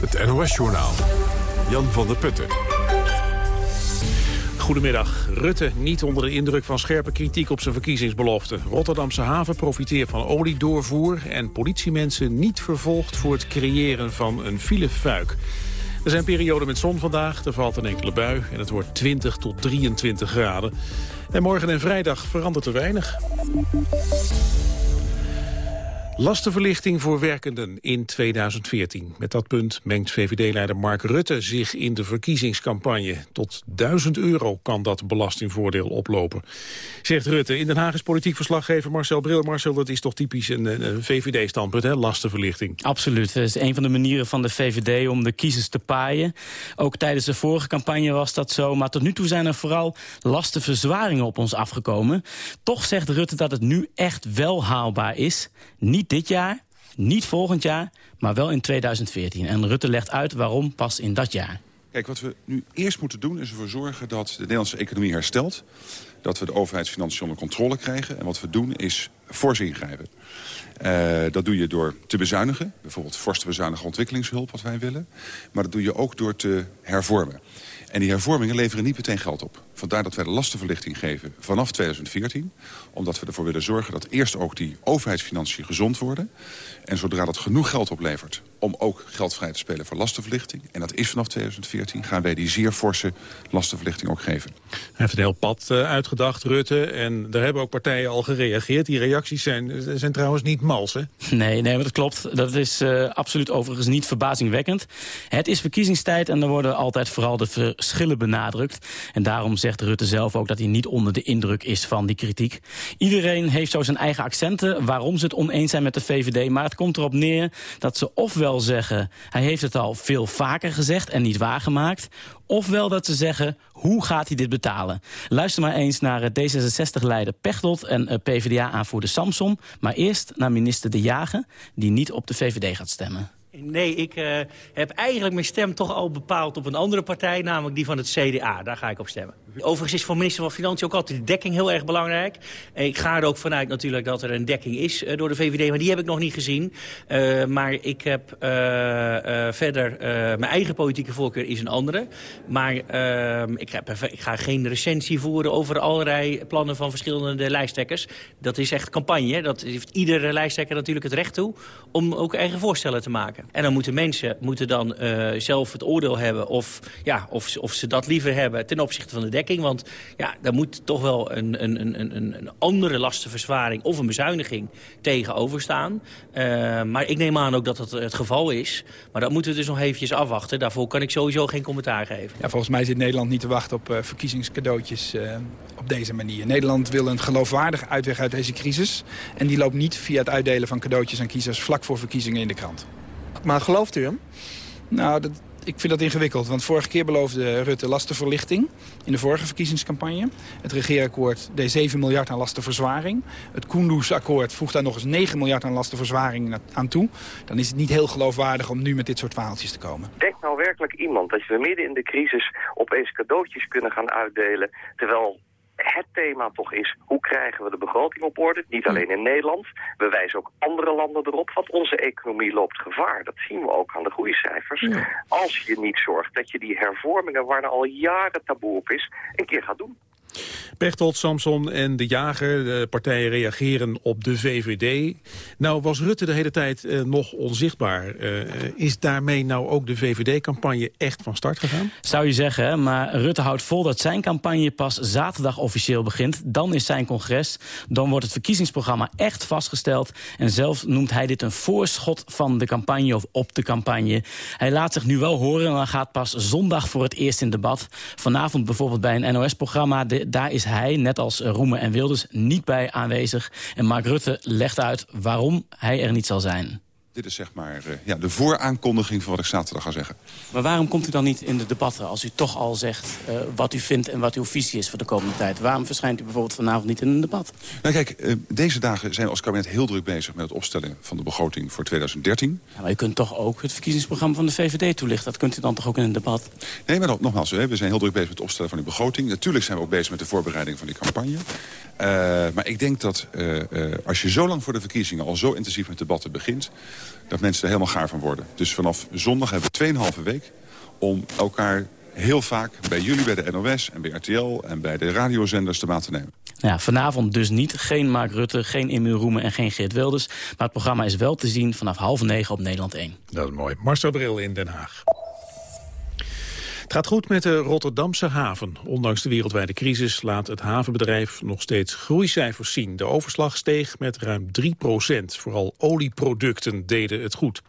Het NOS-journaal. Jan van der Putten. Goedemiddag. Rutte niet onder de indruk van scherpe kritiek op zijn verkiezingsbelofte. Rotterdamse haven profiteert van oliedoorvoer... en politiemensen niet vervolgd voor het creëren van een filefuik. Er zijn perioden met zon vandaag, er valt een enkele bui... en het wordt 20 tot 23 graden. En morgen en vrijdag verandert er weinig. Lastenverlichting voor werkenden in 2014. Met dat punt mengt VVD-leider Mark Rutte zich in de verkiezingscampagne. Tot 1000 euro kan dat belastingvoordeel oplopen. Zegt Rutte. In Den Haag is politiek verslaggever Marcel Bril. Marcel, dat is toch typisch een, een VVD-standpunt, hè? Lastenverlichting. Absoluut. Dat is een van de manieren van de VVD om de kiezers te paaien. Ook tijdens de vorige campagne was dat zo. Maar tot nu toe zijn er vooral lastenverzwaringen op ons afgekomen. Toch zegt Rutte dat het nu echt wel haalbaar is. Niet dit jaar, niet volgend jaar, maar wel in 2014. En Rutte legt uit waarom pas in dat jaar. Kijk, wat we nu eerst moeten doen is ervoor zorgen dat de Nederlandse economie herstelt. Dat we de overheidsfinanciën onder controle krijgen. En wat we doen is fors ingrijpen. Uh, dat doe je door te bezuinigen. Bijvoorbeeld fors te bezuinigen ontwikkelingshulp, wat wij willen. Maar dat doe je ook door te hervormen. En die hervormingen leveren niet meteen geld op. Vandaar dat wij de lastenverlichting geven vanaf 2014. Omdat we ervoor willen zorgen dat eerst ook die overheidsfinanciën gezond worden. En zodra dat genoeg geld oplevert om ook geld vrij te spelen voor lastenverlichting... en dat is vanaf 2014, gaan wij die zeer forse lastenverlichting ook geven. Hij heeft een heel pad uh, uitgedacht, Rutte, en daar hebben ook partijen al gereageerd. Die reacties zijn, zijn trouwens niet mals, hè? Nee, nee, maar dat klopt. Dat is uh, absoluut overigens niet verbazingwekkend. Het is verkiezingstijd en er worden altijd vooral de verschillen benadrukt. En daarom zegt Rutte zelf ook dat hij niet onder de indruk is van die kritiek. Iedereen heeft zo zijn eigen accenten waarom ze het oneens zijn met de VVD... maar het komt erop neer dat ze ofwel zeggen... hij heeft het al veel vaker gezegd en niet waargemaakt... ofwel dat ze zeggen, hoe gaat hij dit betalen? Luister maar eens naar D66-leider Pechtold en PvdA-aanvoerder Samson... maar eerst naar minister De Jager, die niet op de VVD gaat stemmen. Nee, ik uh, heb eigenlijk mijn stem toch al bepaald op een andere partij, namelijk die van het CDA. Daar ga ik op stemmen. Overigens is voor minister van Financiën ook altijd de dekking heel erg belangrijk. Ik ga er ook vanuit natuurlijk dat er een dekking is uh, door de VVD, maar die heb ik nog niet gezien. Uh, maar ik heb verder, mijn eigen politieke voorkeur is een andere. Maar ik, ik, ga geen recensie voeren over allerlei plannen van verschillende lijsttrekkers. Dat is echt campagne. Dat heeft iedere lijsttrekker natuurlijk het recht toe om ook eigen voorstellen te maken. En dan moeten mensen moeten dan uh, zelf het oordeel hebben of, ja, of, of ze dat liever hebben ten opzichte van de dekking. Want ja, daar moet toch wel een, een, een, een, andere lastenverzwaring of een bezuiniging tegenover staan. Uh, maar ik neem aan ook dat dat het geval is. Maar dat moeten we dus nog eventjes afwachten. Daarvoor kan ik sowieso geen commentaar geven. Ja, volgens mij zit Nederland niet te wachten op uh, verkiezingscadeautjes op deze manier. Nederland wil een geloofwaardige uitweg uit deze crisis. En die loopt niet via het uitdelen van cadeautjes aan kiezers vlak voor verkiezingen in de krant. Maar gelooft u hem? Nou, dat, ik vind dat ingewikkeld. Want vorige keer beloofde Rutte lastenverlichting in de vorige verkiezingscampagne. Het regeerakkoord deed 7 miljard aan lastenverzwaring. Het Koendersakkoord voegt daar nog eens 9 miljard aan lastenverzwaring aan toe. Dan is het niet heel geloofwaardig om nu met dit soort verhaaltjes te komen. Denkt nou werkelijk iemand dat we midden in de crisis opeens cadeautjes kunnen gaan uitdelen... terwijl het thema toch is, hoe krijgen we de begroting op orde? Niet alleen in Nederland, we wijzen ook andere landen erop, want onze economie loopt gevaar. Dat zien we ook aan de groeicijfers. Ja. Als je niet zorgt dat je die hervormingen, waar er al jaren taboe op is, een keer gaat doen. Pechtold, Samson en De Jager, de partijen reageren op de VVD. Nou was Rutte de hele tijd uh, nog onzichtbaar. Uh, is daarmee nou ook de VVD-campagne echt van start gegaan? Zou je zeggen, maar Rutte houdt vol dat zijn campagne pas zaterdag officieel begint. Dan is zijn congres, dan wordt het verkiezingsprogramma echt vastgesteld. En zelf noemt hij dit een voorschot van de campagne of op de campagne. Hij laat zich nu wel horen, maar gaat pas zondag voor het eerst in debat. Vanavond bijvoorbeeld bij een NOS-programma daar is hij, net als Roemen en Wilders, niet bij aanwezig. En Mark Rutte legt uit waarom hij er niet zal zijn. Dit is zeg maar uh, ja, de vooraankondiging van wat ik zaterdag ga zeggen. Maar waarom komt u dan niet in de debatten als u toch al zegt uh, wat u vindt en wat uw visie is voor de komende tijd? Waarom verschijnt u bijvoorbeeld vanavond niet in een debat? Nou kijk, uh, deze dagen zijn we als kabinet heel druk bezig met het opstellen van de begroting voor 2013. Ja, maar u kunt toch ook het verkiezingsprogramma van de VVD toelichten? Dat kunt u dan toch ook in een debat? Nee, maar nogmaals, we zijn heel druk bezig met het opstellen van die begroting. Natuurlijk zijn we ook bezig met de voorbereiding van die campagne. maar ik denk dat als je zo lang voor de verkiezingen al zo intensief met debatten begint dat mensen er helemaal gaar van worden. Dus vanaf zondag hebben we 2,5 week om elkaar heel vaak bij jullie, bij de NOS en bij RTL en bij de radiozenders te maat te nemen. Ja, vanavond dus niet. Geen Mark Rutte, geen Emil Roemen en geen Geert Wilders. Maar het programma is wel te zien vanaf half negen op Nederland 1. Dat is mooi. Marcel Bril in Den Haag. Het gaat goed met de Rotterdamse haven. Ondanks de wereldwijde crisis laat het havenbedrijf nog steeds groeicijfers zien. De overslag steeg met ruim 3 procent. Vooral olieproducten deden het goed.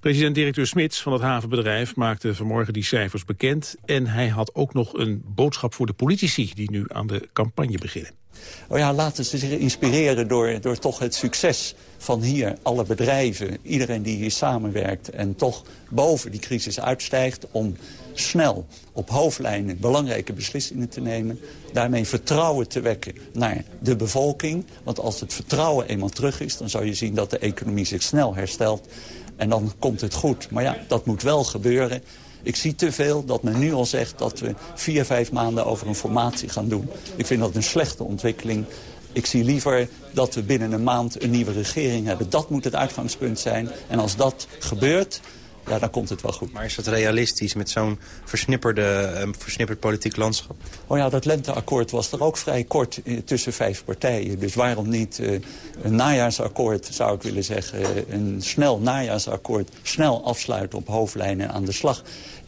President-directeur Smits van het havenbedrijf maakte vanmorgen die cijfers bekend. En hij had ook nog een boodschap voor de politici die nu aan de campagne beginnen. Oh ja, laten ze zich inspireren door, door toch het succes van hier. Alle bedrijven, iedereen die hier samenwerkt en toch boven die crisis uitstijgt... om snel op hoofdlijnen belangrijke beslissingen te nemen. Daarmee vertrouwen te wekken naar de bevolking. Want als het vertrouwen eenmaal terug is, dan zou je zien dat de economie zich snel herstelt. En dan komt het goed. Maar ja, dat moet wel gebeuren. Ik zie te veel dat men nu al zegt dat we vier, vijf maanden over een formatie gaan doen. Ik vind dat een slechte ontwikkeling. Ik zie liever dat we binnen een maand een nieuwe regering hebben. Dat moet het uitgangspunt zijn. En als dat gebeurt, ja, dan komt het wel goed. Maar is dat realistisch met zo'n versnipperde, uh, versnipperd politiek landschap? Oh ja, dat lenteakkoord was er ook vrij kort eh, tussen vijf partijen. Dus waarom niet uh, een najaarsakkoord, zou ik willen zeggen... Een snel najaarsakkoord, snel afsluiten op hoofdlijnen aan de slag...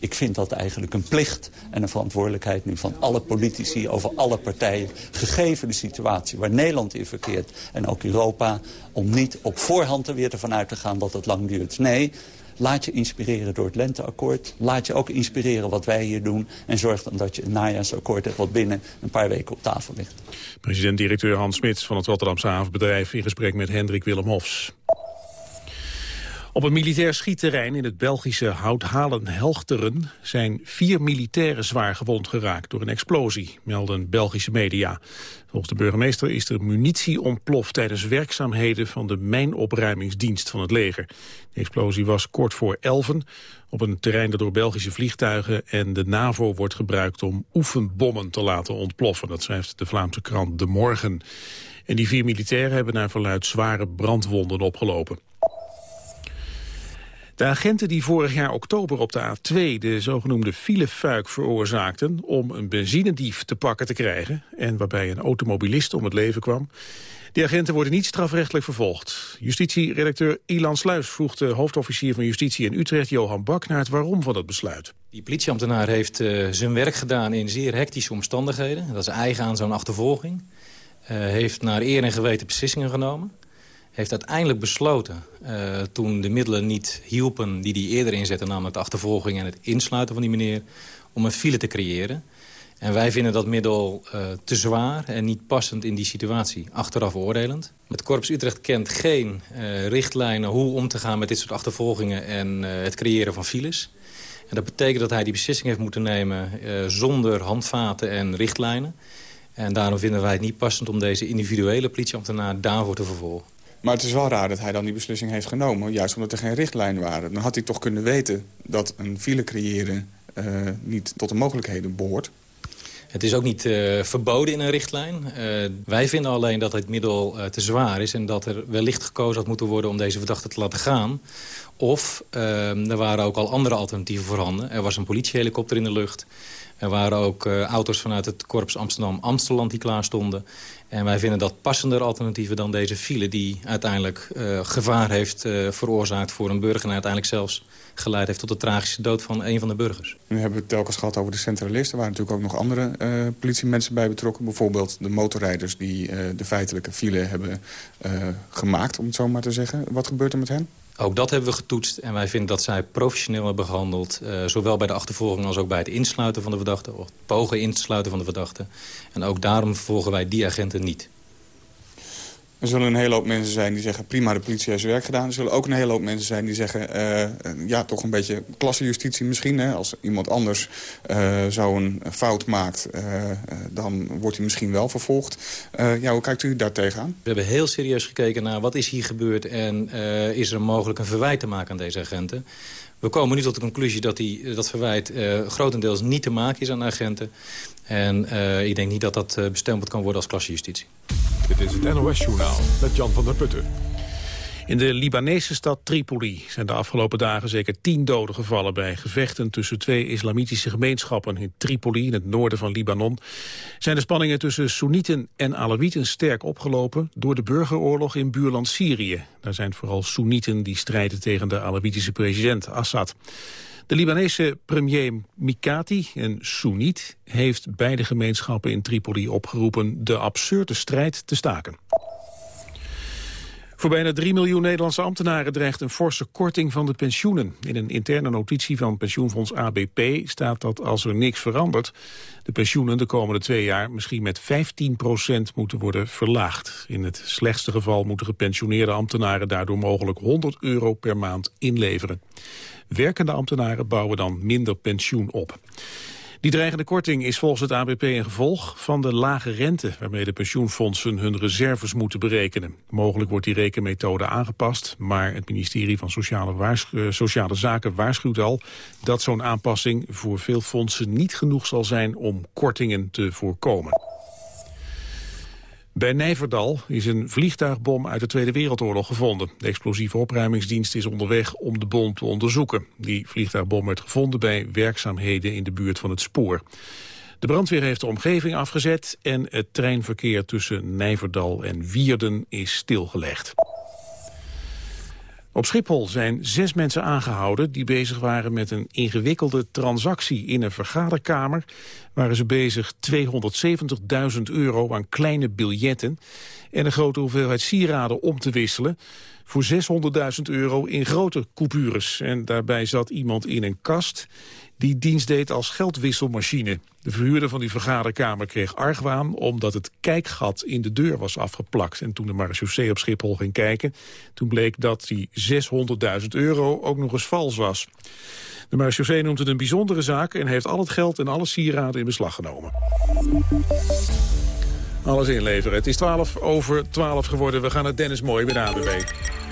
Ik vind dat eigenlijk een plicht en een verantwoordelijkheid nu van alle politici over alle partijen. Gegeven de situatie waar Nederland in verkeert en ook Europa. Om niet op voorhand er weer ervan uit te gaan dat het lang duurt. Nee, Laat je inspireren door het lenteakkoord. Laat je ook inspireren wat wij hier doen. En zorg dan dat je een najaarsakkoord hebt wat binnen een paar weken op tafel ligt. President-directeur Hans Smits van het Rotterdamse havenbedrijf... in gesprek met Hendrik Willem Hofs. Op een militair schietterrein in het Belgische Houthalen-Helchteren zijn vier militairen zwaar gewond geraakt door een explosie, melden Belgische media. Volgens de burgemeester is er munitie ontploft tijdens werkzaamheden van de mijnopruimingsdienst van het leger. De explosie was kort voor elven op een terrein dat door Belgische vliegtuigen en de NAVO wordt gebruikt om oefenbommen te laten ontploffen. Dat schrijft de Vlaamse krant De Morgen. En die vier militairen hebben naar verluid zware brandwonden opgelopen. De agenten die vorig jaar oktober op de A2 de zogenoemde filefuik veroorzaakten om een benzinedief te pakken te krijgen en waarbij een automobilist om het leven kwam, die agenten worden niet strafrechtelijk vervolgd. Justitieredacteur Ilan Sluis vroeg de hoofdofficier van Justitie in Utrecht, Johan Bak, naar het waarom van het besluit. Die politieambtenaar heeft uh, zijn werk gedaan in zeer hectische omstandigheden. Dat is eigen aan zo'n achtervolging. Uh, heeft naar eer en geweten beslissingen genomen heeft uiteindelijk besloten, uh, toen de middelen niet hielpen die hij eerder inzette... namelijk de achtervolging en het insluiten van die meneer, om een file te creëren. En wij vinden dat middel uh, te zwaar en niet passend in die situatie, achteraf oordelend. Het Korps Utrecht kent geen uh, richtlijnen hoe om te gaan met dit soort achtervolgingen... en het creëren van files. En dat betekent dat hij die beslissing heeft moeten nemen zonder handvaten en richtlijnen. En daarom vinden wij het niet passend om deze individuele politieambtenaar daarvoor te vervolgen. Maar het is wel raar dat hij dan die beslissing heeft genomen. Juist omdat er geen richtlijnen waren. Dan had hij toch kunnen weten dat een file creëren uh, niet tot de mogelijkheden behoort. Het is ook niet uh, verboden in een richtlijn. Uh, wij vinden alleen dat het middel te zwaar is... en dat er wellicht gekozen had moeten worden om deze verdachte te laten gaan. Of er waren ook al andere alternatieven voorhanden. Er was een politiehelikopter in de lucht. Er waren ook auto's vanuit het korps Amsterdam-Amsteland die klaar stonden. En wij vinden dat passender alternatieven dan deze file... die uiteindelijk uh, gevaar heeft uh, veroorzaakt voor een burger... en uiteindelijk zelfs geleid heeft tot de tragische dood van een van de burgers. Nu hebben we het telkens gehad over de centralisten. Er waren natuurlijk ook nog andere uh, politiemensen bij betrokken. Bijvoorbeeld de motorrijders die de feitelijke file hebben gemaakt, om het zo maar te zeggen. Wat gebeurt er met hen? Ook dat hebben we getoetst en wij vinden dat zij professioneel hebben gehandeld. Uh, zowel bij de achtervolging als ook bij het insluiten van de verdachte. Of het pogen insluiten van de verdachte. En ook daarom vervolgen wij die agenten niet. Er zullen een hele hoop mensen zijn die zeggen... prima, de politie heeft zijn werk gedaan. Er zullen ook een hele hoop mensen zijn die zeggen... Uh, ja, toch een beetje klassejustitie misschien. Hè? Als iemand anders uh, zo'n fout maakt... Uh, dan wordt hij misschien wel vervolgd. ja, hoe kijkt u daar tegenaan? We hebben heel serieus gekeken naar wat is hier gebeurd... en is er mogelijk een verwijt te maken aan deze agenten. We komen nu tot de conclusie dat die, dat verwijt grotendeels niet te maken is aan agenten. En ik denk niet dat dat bestempeld kan worden als klassejustitie. Dit is het NOS-journaal met Jan van der Putten. In de Libanese stad Tripoli zijn de afgelopen dagen zeker tien doden gevallen bij gevechten tussen twee islamitische gemeenschappen. In Tripoli, in het noorden van Libanon, zijn de spanningen tussen Soenieten en Alawieten sterk opgelopen door de burgeroorlog in buurland Syrië. Daar zijn vooral Soenieten die strijden tegen de Alawitische president Assad. De Libanese premier Mikati, een Soeniet, heeft beide gemeenschappen in Tripoli opgeroepen de absurde strijd te staken. Voor bijna 3 miljoen Nederlandse ambtenaren dreigt een forse korting van de pensioenen. In een interne notitie van pensioenfonds ABP staat dat als er niks verandert... de pensioenen de komende twee jaar misschien met 15% moeten worden verlaagd. In het slechtste geval moeten gepensioneerde ambtenaren daardoor mogelijk 100 euro per maand inleveren. Werkende ambtenaren bouwen dan minder pensioen op. Die dreigende korting is volgens het ABP een gevolg van de lage rente... waarmee de pensioenfondsen hun reserves moeten berekenen. Mogelijk wordt die rekenmethode aangepast... maar het ministerie van Sociale, eh, Sociale Zaken waarschuwt al... dat zo'n aanpassing voor veel fondsen niet genoeg zal zijn om kortingen te voorkomen. Bij Nijverdal is een vliegtuigbom uit de Tweede Wereldoorlog gevonden. De explosieve opruimingsdienst is onderweg om de bom te onderzoeken. Die vliegtuigbom werd gevonden bij werkzaamheden in de buurt van het spoor. De brandweer heeft de omgeving afgezet en het treinverkeer tussen Nijverdal en Wierden is stilgelegd. Op Schiphol zijn zes mensen aangehouden die bezig waren met een ingewikkelde transactie. In een vergaderkamer waren ze bezig 270.000 euro aan kleine biljetten en een grote hoeveelheid sieraden om te wisselen voor 600.000 euro in grote coupures. En daarbij zat iemand in een kast die dienst deed als geldwisselmachine. De verhuurder van die vergaderkamer kreeg argwaan omdat het kijkgat in de deur was afgeplakt. En toen de marechaussee op Schiphol ging kijken, toen bleek dat die 600.000 euro ook nog eens vals was. De marechaussee noemt het een bijzondere zaak en heeft al het geld en alle sieraden in beslag genomen. Alles inleveren. Het is 12 over 12 geworden. We gaan naar Dennis Mooi bij de.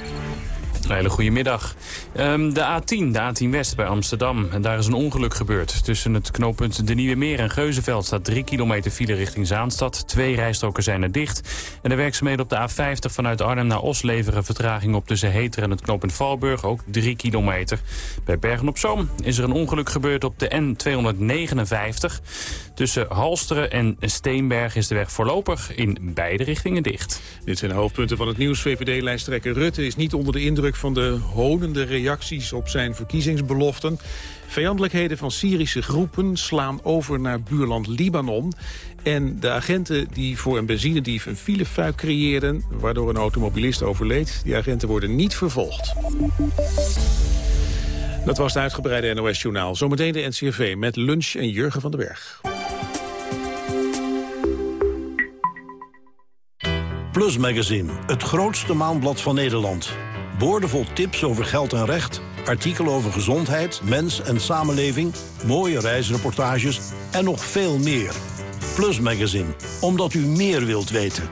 Een hele goede middag. Ehm, de A10, de A10 West bij Amsterdam. En daar is een ongeluk gebeurd. Tussen het knooppunt De Nieuwe Meer en Geuzenveld staat 3 kilometer file richting Zaanstad. Twee rijstroken zijn er dicht. En de werkzaamheden op de A50 vanuit Arnhem naar Os leveren vertraging op tussen Heter en het knooppunt Valburg. Ook 3 kilometer. Bij Bergen-op-Zoom is er een ongeluk gebeurd op de N259. Tussen Halsteren en Steenberg is de weg voorlopig in beide richtingen dicht. Dit zijn de hoofdpunten van het nieuws. VVD-lijsttrekker Rutte is niet onder de indruk van de honende reacties op zijn verkiezingsbeloften. Vijandelijkheden van Syrische groepen slaan over naar buurland Libanon. En de agenten die voor een benzinedief een filefuik creëerden... waardoor een automobilist overleed, die agenten worden niet vervolgd. Dat was het uitgebreide NOS-journaal. Zometeen de NCRV met lunch en Jurgen van den Berg. Plus Magazine, het grootste maandblad van Nederland. Boordevol tips over geld en recht, artikelen over gezondheid, mens en samenleving... mooie reisreportages en nog veel meer. Plus Magazine, omdat u meer wilt weten.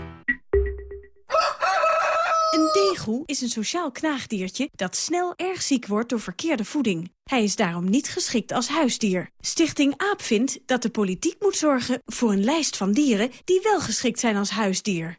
Een degoe is een sociaal knaagdiertje dat snel erg ziek wordt door verkeerde voeding. Hij is daarom niet geschikt als huisdier. Stichting AAP vindt dat de politiek moet zorgen voor een lijst van dieren... die wel geschikt zijn als huisdier.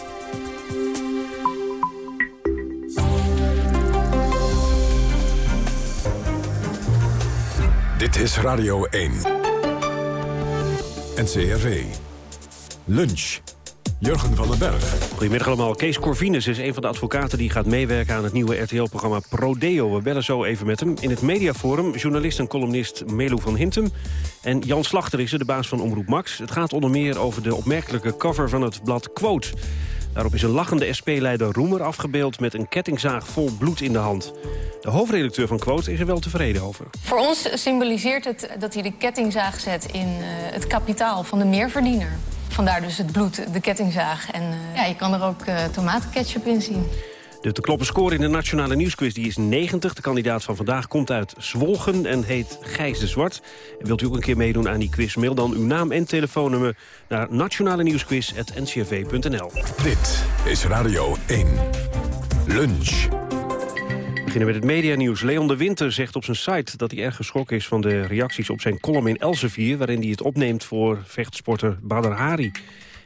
Dit is Radio 1. NCRV. Lunch. Jurgen van den Berg. Goedemiddag allemaal. Kees Corvinus is een van de advocaten die gaat meewerken aan het nieuwe RTL-programma Prodeo. We bellen zo even met hem. In het mediaforum journalist en columnist Melu van Hintem. En Jan Slachter is de baas van Omroep Max. Het gaat onder meer over de opmerkelijke cover van het blad Quote. Daarop is een lachende SP-leider Roemer afgebeeld met een kettingzaag vol bloed in de hand. De hoofdredacteur van Quote is er wel tevreden over. Voor ons symboliseert het dat hij de kettingzaag zet in uh, het kapitaal van de meerverdiener. Vandaar dus het bloed, de kettingzaag. En uh, ja, je kan er ook uh, tomatenketchup in zien. De te kloppen score in de Nationale Nieuwsquiz die is 90. De kandidaat van vandaag komt uit Zwolgen en heet Gijs de Zwart. En wilt u ook een keer meedoen aan die quiz? Mail dan uw naam en telefoonnummer naar nationale nieuwsquiz.ncrv.nl. Dit is Radio 1. Lunch. We beginnen met het medianieuws. Leon de Winter zegt op zijn site dat hij erg geschrokken is van de reacties op zijn column in Elsevier... waarin hij het opneemt voor vechtsporter Badr Hari.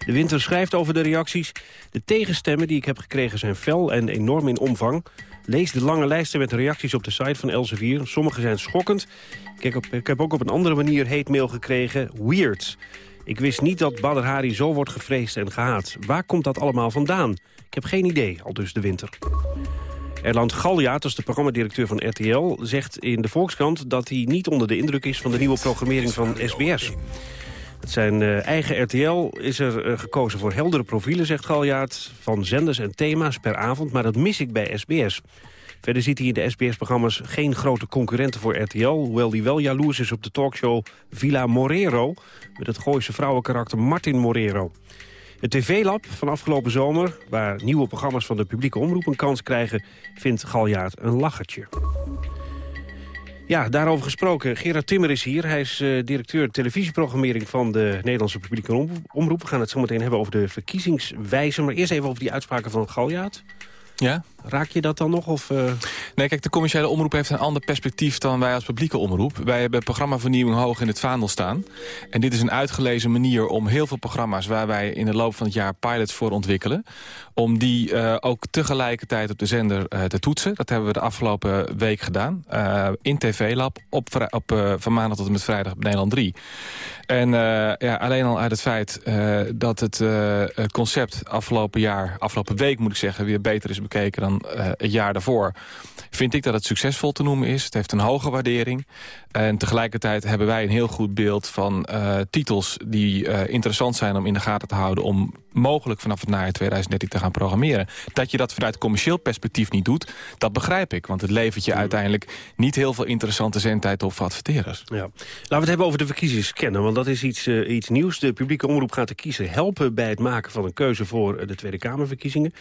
De Winter schrijft over de reacties. De tegenstemmen die ik heb gekregen zijn fel en enorm in omvang. Lees de lange lijsten met reacties op de site van Elsevier. Sommige zijn schokkend. Ik ik heb ook op een andere manier hate mail gekregen. Weird. Ik wist niet dat Badr Hari zo wordt gevreesd en gehaat. Waar komt dat allemaal vandaan? Ik heb geen idee, al dus de winter. Erland Galjaard, dat is de programmadirecteur van RTL... zegt in de Volkskrant dat hij niet onder de indruk is... van de nieuwe programmering van SBS. Het zijn uh, eigen RTL is er uh, gekozen voor heldere profielen, zegt Galjaard... van zenders en thema's per avond, maar dat mis ik bij SBS. Verder ziet hij in de SBS-programma's geen grote concurrenten voor RTL... hoewel hij wel jaloers is op de talkshow Villa Morero... met het Gooise vrouwenkarakter Martin Morero. Het TV-lab van afgelopen zomer, waar nieuwe programma's van de publieke omroep een kans krijgen, vindt Galjaard een lachertje. Ja, daarover gesproken. Gerard Timmer is hier. Hij is uh, directeur televisieprogrammering van de Nederlandse publieke omroep. We gaan het zo meteen hebben over de verkiezingswijze. Maar eerst even over die uitspraken van Galjaard. Ja? Raak je dat dan nog? Of, uh... Nee, kijk, de commerciële omroep heeft een ander perspectief dan wij als publieke omroep. Wij hebben programmavernieuwing hoog in het vaandel staan. En dit is een uitgelezen manier om heel veel programma's... waar wij in de loop van het jaar pilots voor ontwikkelen... om die uh, ook tegelijkertijd op de zender uh, te toetsen. Dat hebben we de afgelopen week gedaan. in TV-lab, op, op van maandag tot en met vrijdag op Nederland 3. En ja, alleen al uit het feit dat het concept afgelopen jaar... afgelopen week moet ik zeggen, weer beter is bekeken dan uh, het jaar daarvoor... vind ik dat het succesvol te noemen is. Het heeft een hoge waardering. En tegelijkertijd hebben wij een heel goed beeld van uh, titels... die uh, interessant zijn om in de gaten te houden... om mogelijk vanaf het najaar 2013 te gaan programmeren. Dat je dat vanuit commercieel perspectief niet doet, dat begrijp ik. Want het levert je uiteindelijk niet heel veel interessante zendtijd op voor adverteerders. Ja. Laten we het hebben over de verkiezingscanner, want dat is iets, uh, iets nieuws. De publieke omroep gaat de kiezer helpen bij het maken van een keuze voor de Tweede Kamerverkiezingen.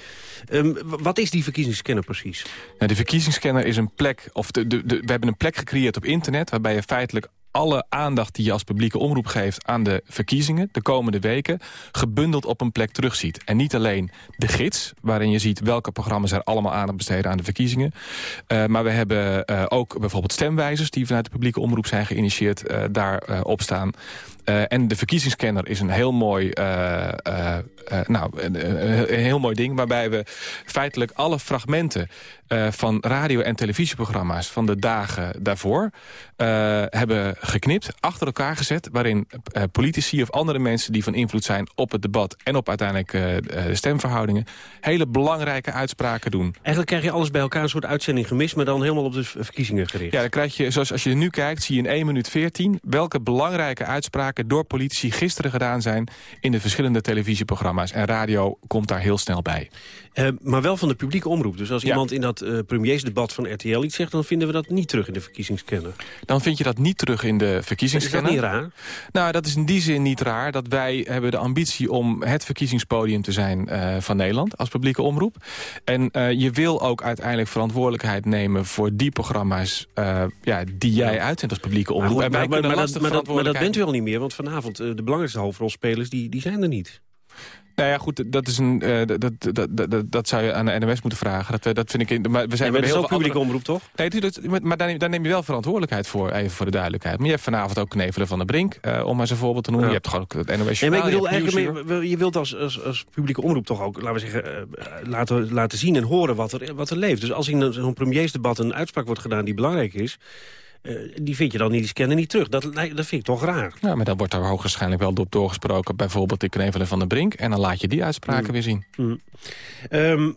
Um, wat is die verkiezingsscanner precies? Nou, de verkiezingsscanner is een plek, of de, de, de, we hebben een plek gecreëerd op internet... waarbij je feitelijk alle aandacht die je als publieke omroep geeft aan de verkiezingen... de komende weken, gebundeld op een plek terugziet. En niet alleen de gids, waarin je ziet welke programma's er allemaal aandacht besteden aan de verkiezingen. Uh, maar we hebben uh, ook bijvoorbeeld stemwijzers die vanuit de publieke omroep zijn geïnitieerd uh, daarop staan. En de verkiezingsscanner is een heel mooi, nou, een, heel mooi ding... waarbij we feitelijk alle fragmenten van radio- en televisieprogramma's... van de dagen daarvoor hebben geknipt, achter elkaar gezet... waarin politici of andere mensen die van invloed zijn op het debat... en op uiteindelijk de stemverhoudingen... hele belangrijke uitspraken doen. Eigenlijk krijg je alles bij elkaar, een soort uitzending gemist... maar dan helemaal op de verkiezingen gericht. Ja, dan krijg je, zoals als je nu kijkt, zie je in 1 minuut 14... welke belangrijke uitspraken door politici gisteren gedaan zijn... in de verschillende televisieprogramma's. En radio komt daar heel snel bij. Maar wel van de publieke omroep. Dus als ja. iemand in dat uh, premiersdebat van RTL iets zegt... dan vinden we dat niet terug in de verkiezingsscanner. Dan vind je dat niet terug in de verkiezingsscanner. Is dat niet raar? Nou, dat is in die zin niet raar. Dat wij hebben de ambitie om het verkiezingspodium te zijn uh, van Nederland... als publieke omroep. En je wil ook uiteindelijk verantwoordelijkheid nemen... voor die programma's ja, die jij uitzendt als publieke omroep. Maar, maar, maar, maar, dat, maar, dat, dat bent u al niet meer, want vanavond de belangrijkste hoofdrolspelers... die, die zijn er niet. Nou ja, goed, dat, is een, uh, dat, dat, dat, dat zou je aan de NOS moeten vragen. Dat, dat vind ik... In, maar we zijn ja, maar ook publieke omroep, toch? Nee, dat, maar daar neem, daar neem je wel verantwoordelijkheid voor, even voor de duidelijkheid. Maar je hebt vanavond ook Knevelen van de Brink, uh, om maar een voorbeeld te noemen. Ja. Je hebt gewoon ook het maar ik bedoel, eigenlijk, meer, je wilt als, als, als publieke omroep toch ook, laten we zeggen, uh, laten, laten zien en horen wat er, wat er leeft. Dus als in zo'n premiersdebat een uitspraak wordt gedaan die belangrijk is... Uh, die vind je dan in die scanner niet terug. Dat, dat vind ik toch raar. Ja, maar dan wordt er hoogstwaarschijnlijk wel op doorgesproken... bijvoorbeeld in Knevelen van de Brink. En dan laat je die uitspraken mm. weer zien. Mm. Um,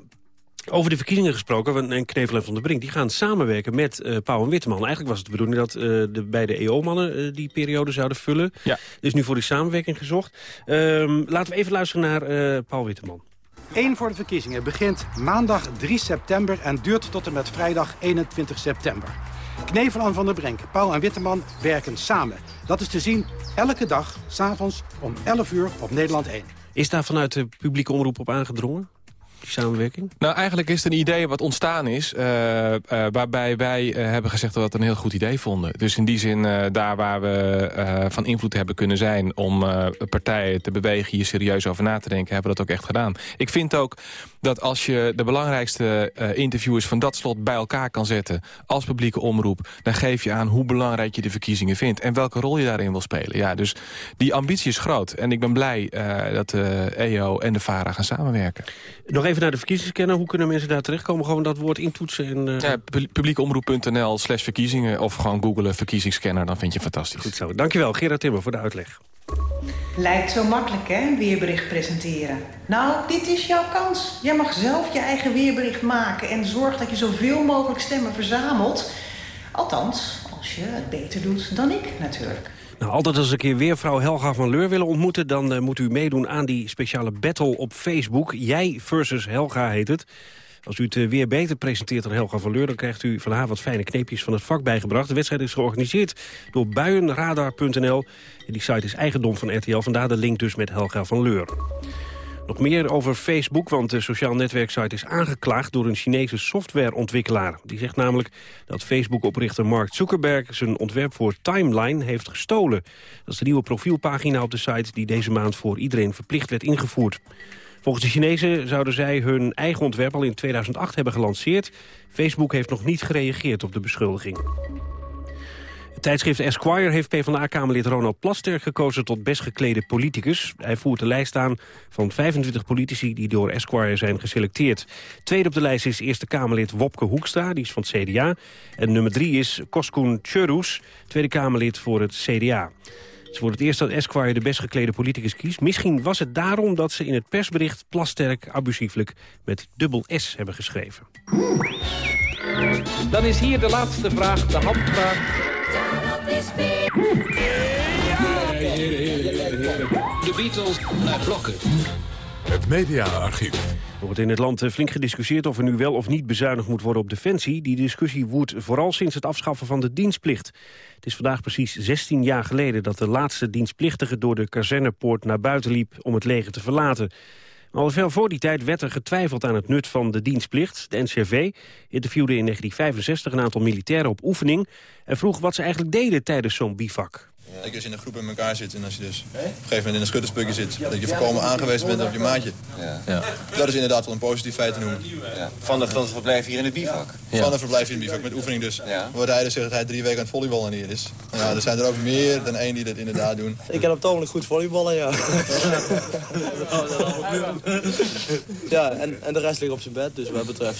over de verkiezingen gesproken, en Knevelen van der Brink... die gaan samenwerken met uh, Pauw en Witteman. Eigenlijk was het de bedoeling dat uh, de beide EO-mannen uh, die periode zouden vullen. Ja. Er is nu voor die samenwerking gezocht. Um, laten we even luisteren naar Paul Witteman. Eén voor de verkiezingen begint maandag 3 september... en duurt tot en met vrijdag 21 september. Knevel van der Brink, Paul en Witteman werken samen. Dat is te zien elke dag, s'avonds om 11 uur op Nederland 1. Is daar vanuit de publieke omroep op aangedrongen? die samenwerking? Nou, eigenlijk is het een idee wat ontstaan is... eh, eh, waarbij wij eh, hebben gezegd dat we het een heel goed idee vonden. Dus in die zin, eh, daar waar we eh, van invloed hebben kunnen zijn... om eh, partijen te bewegen hier serieus over na te denken... hebben we dat ook echt gedaan. Ik vind ook dat als je de belangrijkste eh, interviewers van dat slot bij elkaar kan zetten... als publieke omroep, dan geef je aan hoe belangrijk je de verkiezingen vindt... en welke rol je daarin wil spelen. Ja, dus die ambitie is groot. En ik ben blij eh, dat de EO en de VARA gaan samenwerken. Nog even naar de verkiezingscanner. Hoe kunnen mensen daar terechtkomen? Gewoon dat woord intoetsen en... eh, Ja, pu- publiekeomroep.nl slash verkiezingen... of gewoon googelen verkiezingsscanner, dan vind je het fantastisch. Goed zo. Dankjewel, Gerard Timmer, voor de uitleg. Lijkt zo makkelijk, hè, weerbericht presenteren. Nou, dit is jouw kans. Jij mag zelf je eigen weerbericht maken... en zorg dat je zoveel mogelijk stemmen verzamelt. Althans, als je het beter doet dan ik natuurlijk. Nou, altijd als een keer weervrouw Helga van Leur willen ontmoeten... dan eh, moet u meedoen aan die speciale battle op Facebook. Jij versus Helga heet het. Als u het eh, weer beter presenteert dan Helga van Leur... dan krijgt u van haar wat fijne kneepjes van het vak bijgebracht. De wedstrijd is georganiseerd door buienradar.nl. En die site is eigendom van RTL, vandaar de link dus met Helga van Leur. Nog meer over Facebook, want de sociaal netwerksite is aangeklaagd door een Chinese softwareontwikkelaar. Die zegt namelijk dat Facebook-oprichter Mark Zuckerberg zijn ontwerp voor Timeline heeft gestolen. Dat is de nieuwe profielpagina op de site die deze maand voor iedereen verplicht werd ingevoerd. Volgens de Chinezen zouden zij hun eigen ontwerp al in 2008 hebben gelanceerd. Facebook heeft nog niet gereageerd op de beschuldiging. Het tijdschrift Esquire heeft PvdA-kamerlid Ronald Plasterk gekozen tot best geklede politicus. Hij voert de lijst aan van 25 politici die door Esquire zijn geselecteerd. Tweede op de lijst is Eerste Kamerlid Wopke Hoekstra, die is van het CDA. En nummer drie is Koskun Tjurus, Tweede Kamerlid voor het CDA. Het is voor het eerst dat Esquire de best geklede politicus kiest. Misschien was het daarom dat ze in het persbericht Plasterk abusieflijk met dubbel S hebben geschreven. Dan is hier de laatste vraag, de handvraag. De Beatles naar blokken. Het mediaarchief. Er wordt in het land eh, flink gediscussieerd of er nu wel of niet bezuinigd moet worden op defensie. Die discussie woedt vooral sinds het afschaffen van de dienstplicht. Het is vandaag precies 16 jaar geleden dat de laatste dienstplichtige door de kazernepoort naar buiten liep om het leger te verlaten. Al veel voor die tijd werd er getwijfeld aan het nut van de dienstplicht. De NCRV interviewde in 1965 een aantal militairen op oefening... en vroeg wat ze eigenlijk deden tijdens zo'n bivak. Ik dus in een groep in elkaar zit en als je dus op een gegeven moment in een schutterspukje zit... dat je voorkomen aangewezen bent op je maatje. Ja. Dat is inderdaad wel een positief feit te noemen. Van het verblijf hier in het bivak? Van een verblijf in het bivak, met oefening dus. We rijden zegt dat hij drie weken aan het volleyballen hier is. Ja, er zijn er ook meer dan één die dat inderdaad doen. Ik kan op het ogenblik goed volleyballen, ja. ja, en, en de rest ligt op zijn bed, dus wat betreft.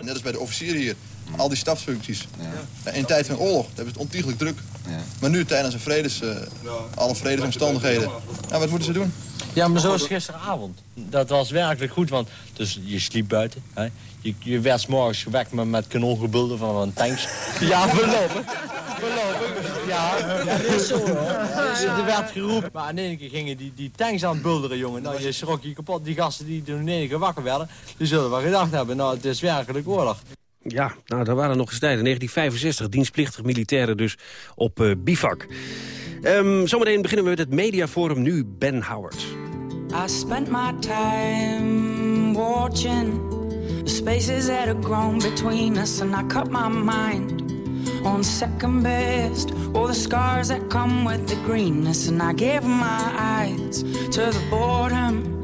Net als bij de officieren hier. Al die stafsfuncties. Ja, In tijd van oorlog hebben ze het ontiegelijk druk. Maar nu tijdens een vredes, eh, alle vredesomstandigheden. Nou, wat moeten ze doen? Ja, maar zoals gisteravond. Dat was werkelijk goed, want dus je sliep buiten. Hè? Je, je werd 's morgens gewekt met, met kanongebulden van, van tanks. Ja, voorlopig. Voorlopig. Ja, ja, dat is zo hoor. Dus er werd geroepen. Maar in één keer gingen die, die tanks aan het bulderen, jongen. Nou, je schrok je kapot. Die gasten die toen in één keer wakker werden, die zullen wel gedacht hebben. Nou, het is werkelijk oorlog. Ja, nou, daar waren nog eens tijden. 1965, dienstplichtig militairen dus op eh, bivak. Ehm, zometeen beginnen we met het mediaforum. Nu Ben Howard. I spent my time watching the spaces that have grown between us, and I cut my mind on second best. All the scars that come with the greenness, and I gave my eyes to the boredom.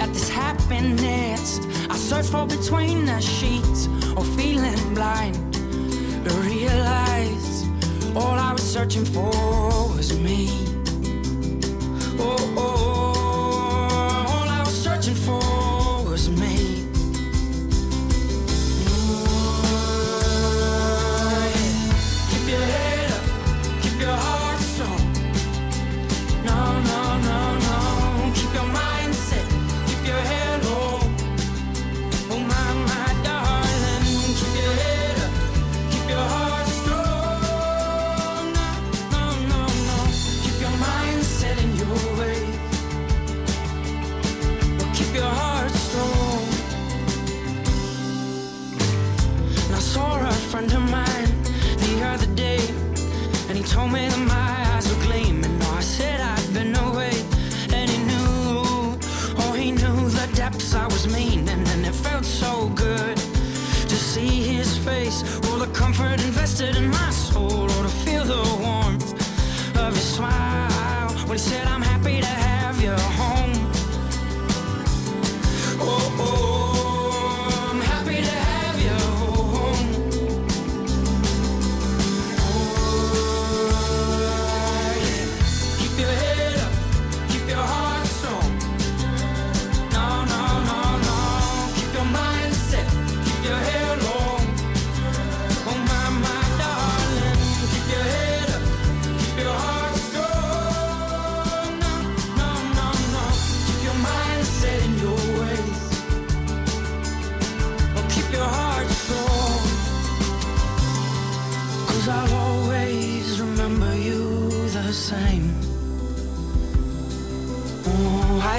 at this happiness. I search for between the sheets or feeling blind to realize all I was searching for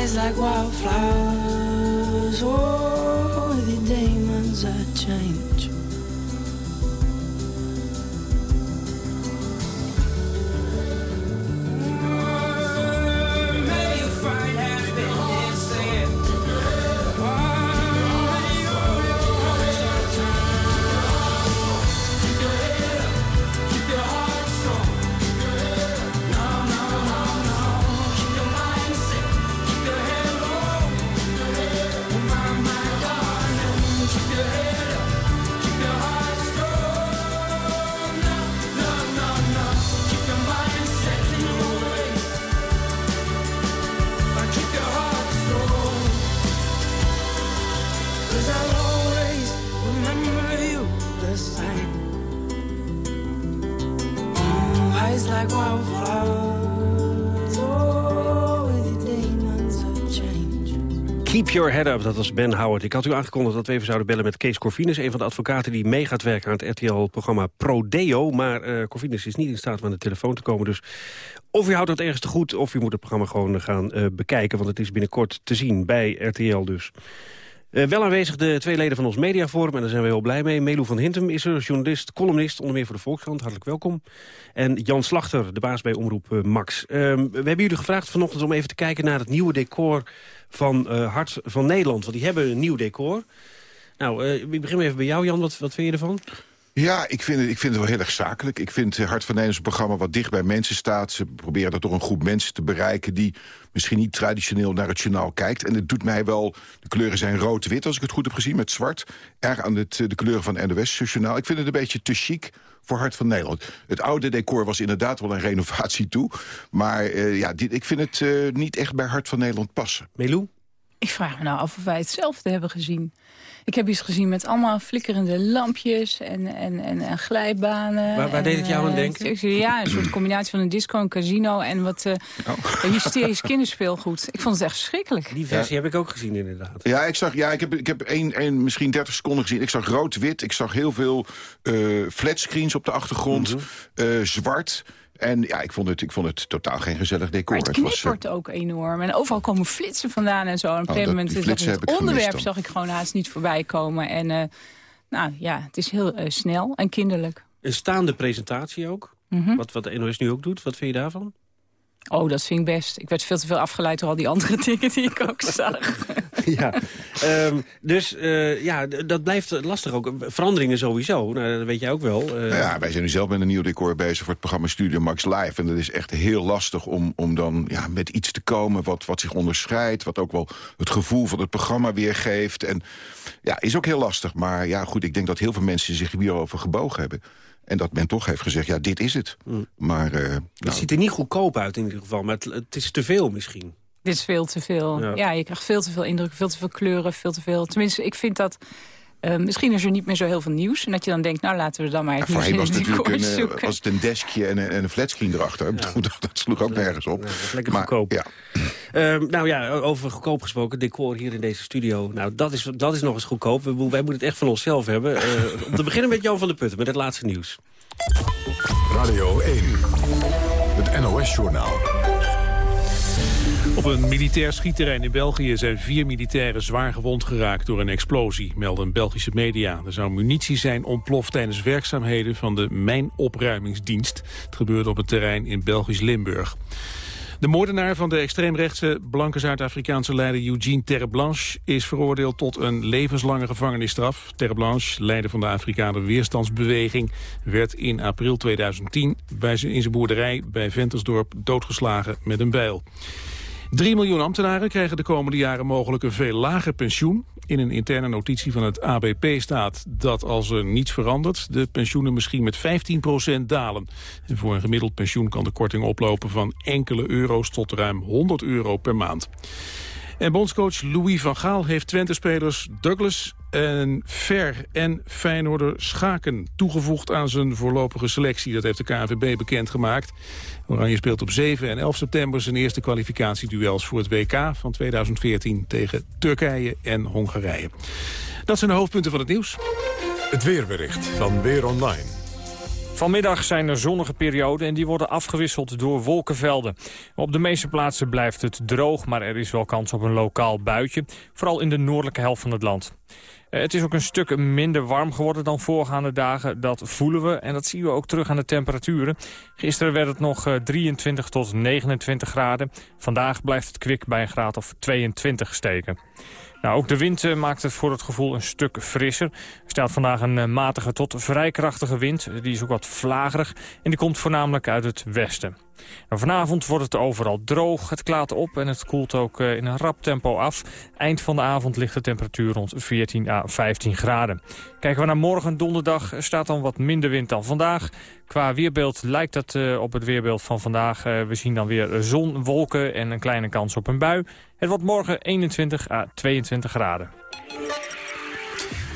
Eyes like wildflowers. Oh, the demons that change. Your Head Up, dat was Ben Howard. Ik had u aangekondigd dat we even zouden bellen met Kees Corvinus... een van de advocaten die mee gaat werken aan het RTL-programma Prodeo. Maar eh Corvinus is niet in staat om aan de telefoon te komen. Dus of u houdt dat ergens te goed... of u moet het programma gewoon gaan eh, bekijken... want het is binnenkort te zien bij RTL dus. Eh, wel aanwezig de twee leden van ons mediaforum, en daar zijn we heel blij mee. Melu van Hintem is er, journalist, columnist, onder meer voor de Volkskrant. Hartelijk welkom. En Jan Slachter, de baas bij Omroep eh, Max. Ehm, we hebben jullie gevraagd vanochtend om even te kijken naar het nieuwe decor van eh, Hart van Nederland. Want die hebben een nieuw decor. Nou, ik begin even bij jou, Jan. Wat, wat vind je ervan? Ja, ik vind, het, ik vind het wel heel erg zakelijk. Ik vind eh, Hart van Nederland programma wat dicht bij mensen staat. Ze proberen dat door een groep mensen te bereiken... die misschien niet traditioneel naar het journaal kijkt. En het doet mij wel... De kleuren zijn rood-wit, als ik het goed heb gezien, met zwart. Erg aan het, eh, de kleuren van NOS-journaal. Ik vind het een beetje te chic voor Hart van Nederland. Het oude decor was inderdaad wel een renovatie toe. Maar eh, ja, dit, ik vind het niet echt bij Hart van Nederland passen. Melou? Ik vraag me nou af of wij hetzelfde hebben gezien. Ik heb iets gezien met allemaal flikkerende lampjes en, en, en, en glijbanen. Waar- waar en, deed het jou aan eh, denken? ik- Ja, een soort combinatie van een disco, een casino en wat uh, hysterisch kinderspeelsgoed. Ik vond het echt verschrikkelijk. Die versie heb ik ook gezien, inderdaad. Ja, ik, zag, ja, ik heb, ik heb één, één, misschien 30 seconden gezien. Ik zag rood-wit. Ik zag heel veel eh flatscreens op de achtergrond. Mhm. eh, zwart. En ja, ik vond, het, ik vond het totaal geen gezellig decor. Maar het was, eh, knippert ook enorm. En overal komen flitsen vandaan en zo. En op een Oh, gegeven dat- moment flitsen het gemist onderwerp zag ik gewoon haast niet voorbij komen. En eh, nou ja, het is heel eh, snel en kinderlijk. Een staande presentatie ook. Mhm. Wat, wat de NOS nu ook doet. Wat vind je daarvan? Oh, dat vind ik best. Ik werd veel te veel afgeleid door al die andere dingen die ik ook zag. ja, Ehm, dus eh, ja, dat blijft lastig ook. Veranderingen sowieso, nou, dat weet jij ook wel. Eh, Nou ja, wij zijn nu zelf met een nieuw decor bezig voor het programma Studio Max Live. En dat is echt heel lastig om, om dan ja, met iets te komen wat, wat zich onderscheidt. Wat ook wel het gevoel van het programma weergeeft. En ja, is ook heel lastig. Maar ja, goed, ik denk dat heel veel mensen zich hierover gebogen hebben. En dat men toch heeft gezegd, ja, dit is het. Maar eh, Het nou, ziet er niet goedkoop uit in ieder geval, maar het, het is te veel misschien. Dit is veel te veel. Ja. Ja. je krijgt veel te veel indruk, veel te veel kleuren, veel te veel. Tenminste, ik vind dat... eh, misschien is er niet meer zo heel veel nieuws. En dat je dan denkt, nou laten we dan maar het nieuws voorheen in was het het natuurlijk een, eh, zoeken. was het een deskje en een, en een flatscreen erachter. Dat, dat sloeg ook nergens op. lekker maar, goedkoop. Ja. Ehm, nou ja, over goedkoop gesproken, decor hier in deze studio. Nou, dat is, dat is nog eens goedkoop. We, wij moeten het echt van onszelf hebben. Eh, om te beginnen met Jan van der Putten, met het laatste nieuws. Radio 1. Het NOS-journaal. Op een militair schietterrein in België zijn vier militairen zwaar gewond geraakt door een explosie, melden Belgische media. Er zou munitie zijn ontploft tijdens werkzaamheden van de mijnopruimingsdienst. Het gebeurde op het terrein in Belgisch Limburg. De moordenaar van de extreemrechtse blanke Zuid-Afrikaanse leider Eugene Terreblanche is veroordeeld tot een levenslange gevangenisstraf. Terreblanche, leider van de Afrikaner Weerstandsbeweging, werd in april 2010 bij zijn, in zijn boerderij bij Ventersdorp doodgeslagen met een bijl. 3 miljoen ambtenaren krijgen de komende jaren mogelijk een veel lager pensioen. In een interne notitie van het ABP staat dat als er niets verandert... de pensioenen misschien met 15% dalen. En voor een gemiddeld pensioen kan de korting oplopen van enkele euro's... tot ruim 100 euro per maand. En bondscoach Louis van Gaal heeft Twente-spelers Douglas en Ver en Feyenoorder Schaken toegevoegd aan zijn voorlopige selectie. Dat heeft de KNVB bekendgemaakt. Oranje speelt op 7 en 11 september zijn eerste kwalificatieduels voor het WK van 2014 tegen Turkije en Hongarije. Dat zijn de hoofdpunten van het nieuws. Het weerbericht van Weer Online. Vanmiddag zijn er zonnige perioden en die worden afgewisseld door wolkenvelden. Op de meeste plaatsen blijft het droog, maar er is wel kans op een lokaal buitje. Vooral in de noordelijke helft van het land. Eh, het is ook een stuk minder warm geworden dan voorgaande dagen. Dat voelen we en dat zien we ook terug aan de temperaturen. Gisteren werd het nog 23 eh, tot 29 graden. Vandaag blijft het kwik bij een graad of 22 steken. Nou, ook de wind eh, maakt het voor het gevoel een stuk frisser. Er staat vandaag een matige tot vrij krachtige wind. Die is ook wat vlagerig en die komt voornamelijk uit het westen. Vanavond wordt het overal droog, het klaart op en het koelt ook eh, in een rap tempo af. Eind van de avond ligt de temperatuur rond 14 à 15 graden. Kijken we naar morgen, donderdag, staat dan wat minder wind dan vandaag. Qua weerbeeld lijkt het op het weerbeeld van vandaag. we zien dan weer zon, wolken en een kleine kans op een bui. Het wordt morgen 21 à 22 graden.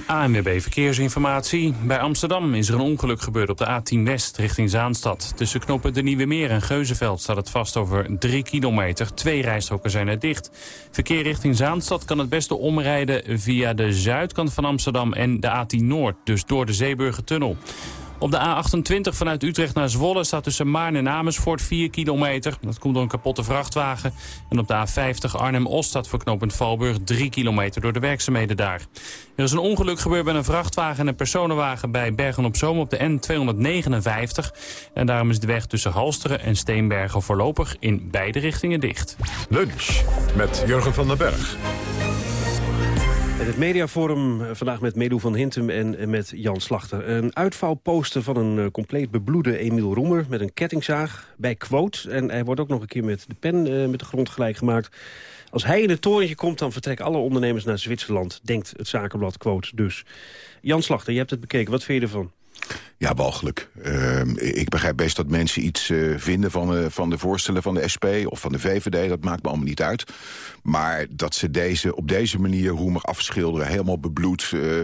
ANWB Verkeersinformatie. Bij Amsterdam is er een ongeluk gebeurd op de A10 West richting Zaanstad. Tussen knoppen de Nieuwe Meer en Geuzenveld staat het vast over 3 kilometer. Twee rijstroken zijn er dicht. Verkeer richting Zaanstad kan het beste omrijden via de zuidkant van Amsterdam en de A10 Noord. Dus door de Zeeburgertunnel. Op de A28 vanuit Utrecht naar Zwolle staat tussen Maarn en Amersfoort 4 kilometer. Dat komt door een kapotte vrachtwagen. En op de A50 Arnhem-Oost staat voor knooppunt Valburg 3 kilometer door de werkzaamheden daar. Er is een ongeluk gebeurd met een vrachtwagen en een personenwagen bij Bergen-op-Zoom op de N259. En daarom is de weg tussen Halsteren en Steenbergen voorlopig in beide richtingen dicht. Lunch met Jurgen van den Berg. Het mediaforum eh, vandaag met Medu van Hintem en met Jan Slachter. Een uitvouwposter van een eh, compleet bebloede Emiel Roemer... met een kettingzaag bij Quote. En hij wordt ook nog een keer met de pen met de grond gelijk gemaakt. Als hij in het torentje komt, dan vertrekken alle ondernemers naar Zwitserland. Denkt het zakenblad Quote dus. Jan Slachter, je hebt het bekeken. Wat vind je ervan? Ja, walgelijk. Uh, ik begrijp best dat mensen iets vinden van, van de voorstellen van de SP of van de VVD. Dat maakt me allemaal niet uit. Maar dat ze deze, op deze manier Roemer afschilderen, helemaal bebloed. Uh,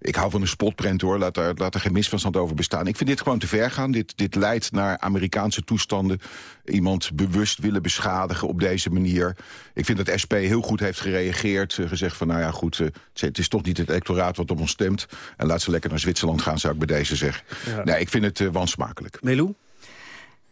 ik hou van een spotprint hoor, laat er, laat er geen misverstand over bestaan. Ik vind dit gewoon te ver gaan. Dit, dit leidt naar Amerikaanse toestanden. Iemand bewust willen beschadigen op deze manier. Ik vind dat SP heel goed heeft gereageerd. gezegd van nou ja goed, het is toch niet het electoraat wat op ons stemt. En laat ze lekker naar Zwitserland gaan, zou ik bij deze zeggen. Ja. Nee, ik vind het uh, wansmakelijk. Melou?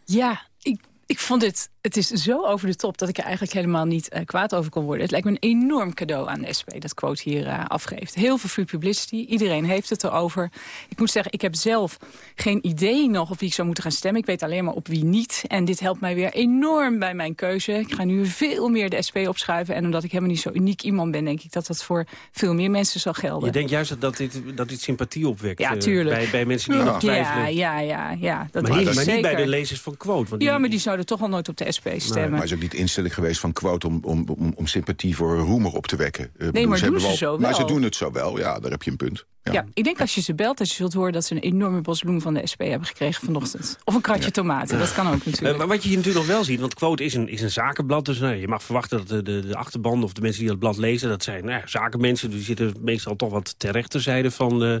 Ja, ik, ik vond het het is zo over de top dat ik er eigenlijk helemaal niet uh, kwaad over kon worden. Het lijkt me een enorm cadeau aan de SP, dat quote hier uh, afgeeft. Heel veel free publicity, iedereen heeft het erover. Ik moet zeggen, ik heb zelf geen idee nog op wie ik zou moeten gaan stemmen. Ik weet alleen maar op wie niet. En dit helpt mij weer enorm bij mijn keuze. Ik ga nu veel meer de SP opschuiven. En omdat ik helemaal niet zo uniek iemand ben, denk ik dat dat voor veel meer mensen zal gelden. Je denkt juist dat dit, dat dit sympathie opwekt ja, tuurlijk. Uh, bij, bij mensen die ja. nog twijfelen. Ja, ja, ja. Dat maar, niet, maar niet bij de lezers van quote. Want die, ja, maar die zouden toch wel nooit op de SP stemmen. Nee, maar is ook niet instelling geweest van quote om, om, om, om sympathie voor Roemer op te wekken. Uh, nee, bedoel, maar ze doen ze wel, zo wel. Maar ze doen het zo wel, ja, daar heb je een punt. Ja. ja. ik denk als je ze belt, dat je zult horen dat ze een enorme bos bloem van de SP hebben gekregen vanochtend. Of een kratje ja. tomaten, dat kan ook natuurlijk. Uh, maar wat je hier natuurlijk nog wel ziet, want Quote is een, is een zakenblad. Dus nou, je mag verwachten dat de, de, de achterban of de mensen die dat blad lezen... dat zijn nou, zakenmensen, die zitten meestal toch wat ter rechterzijde van uh,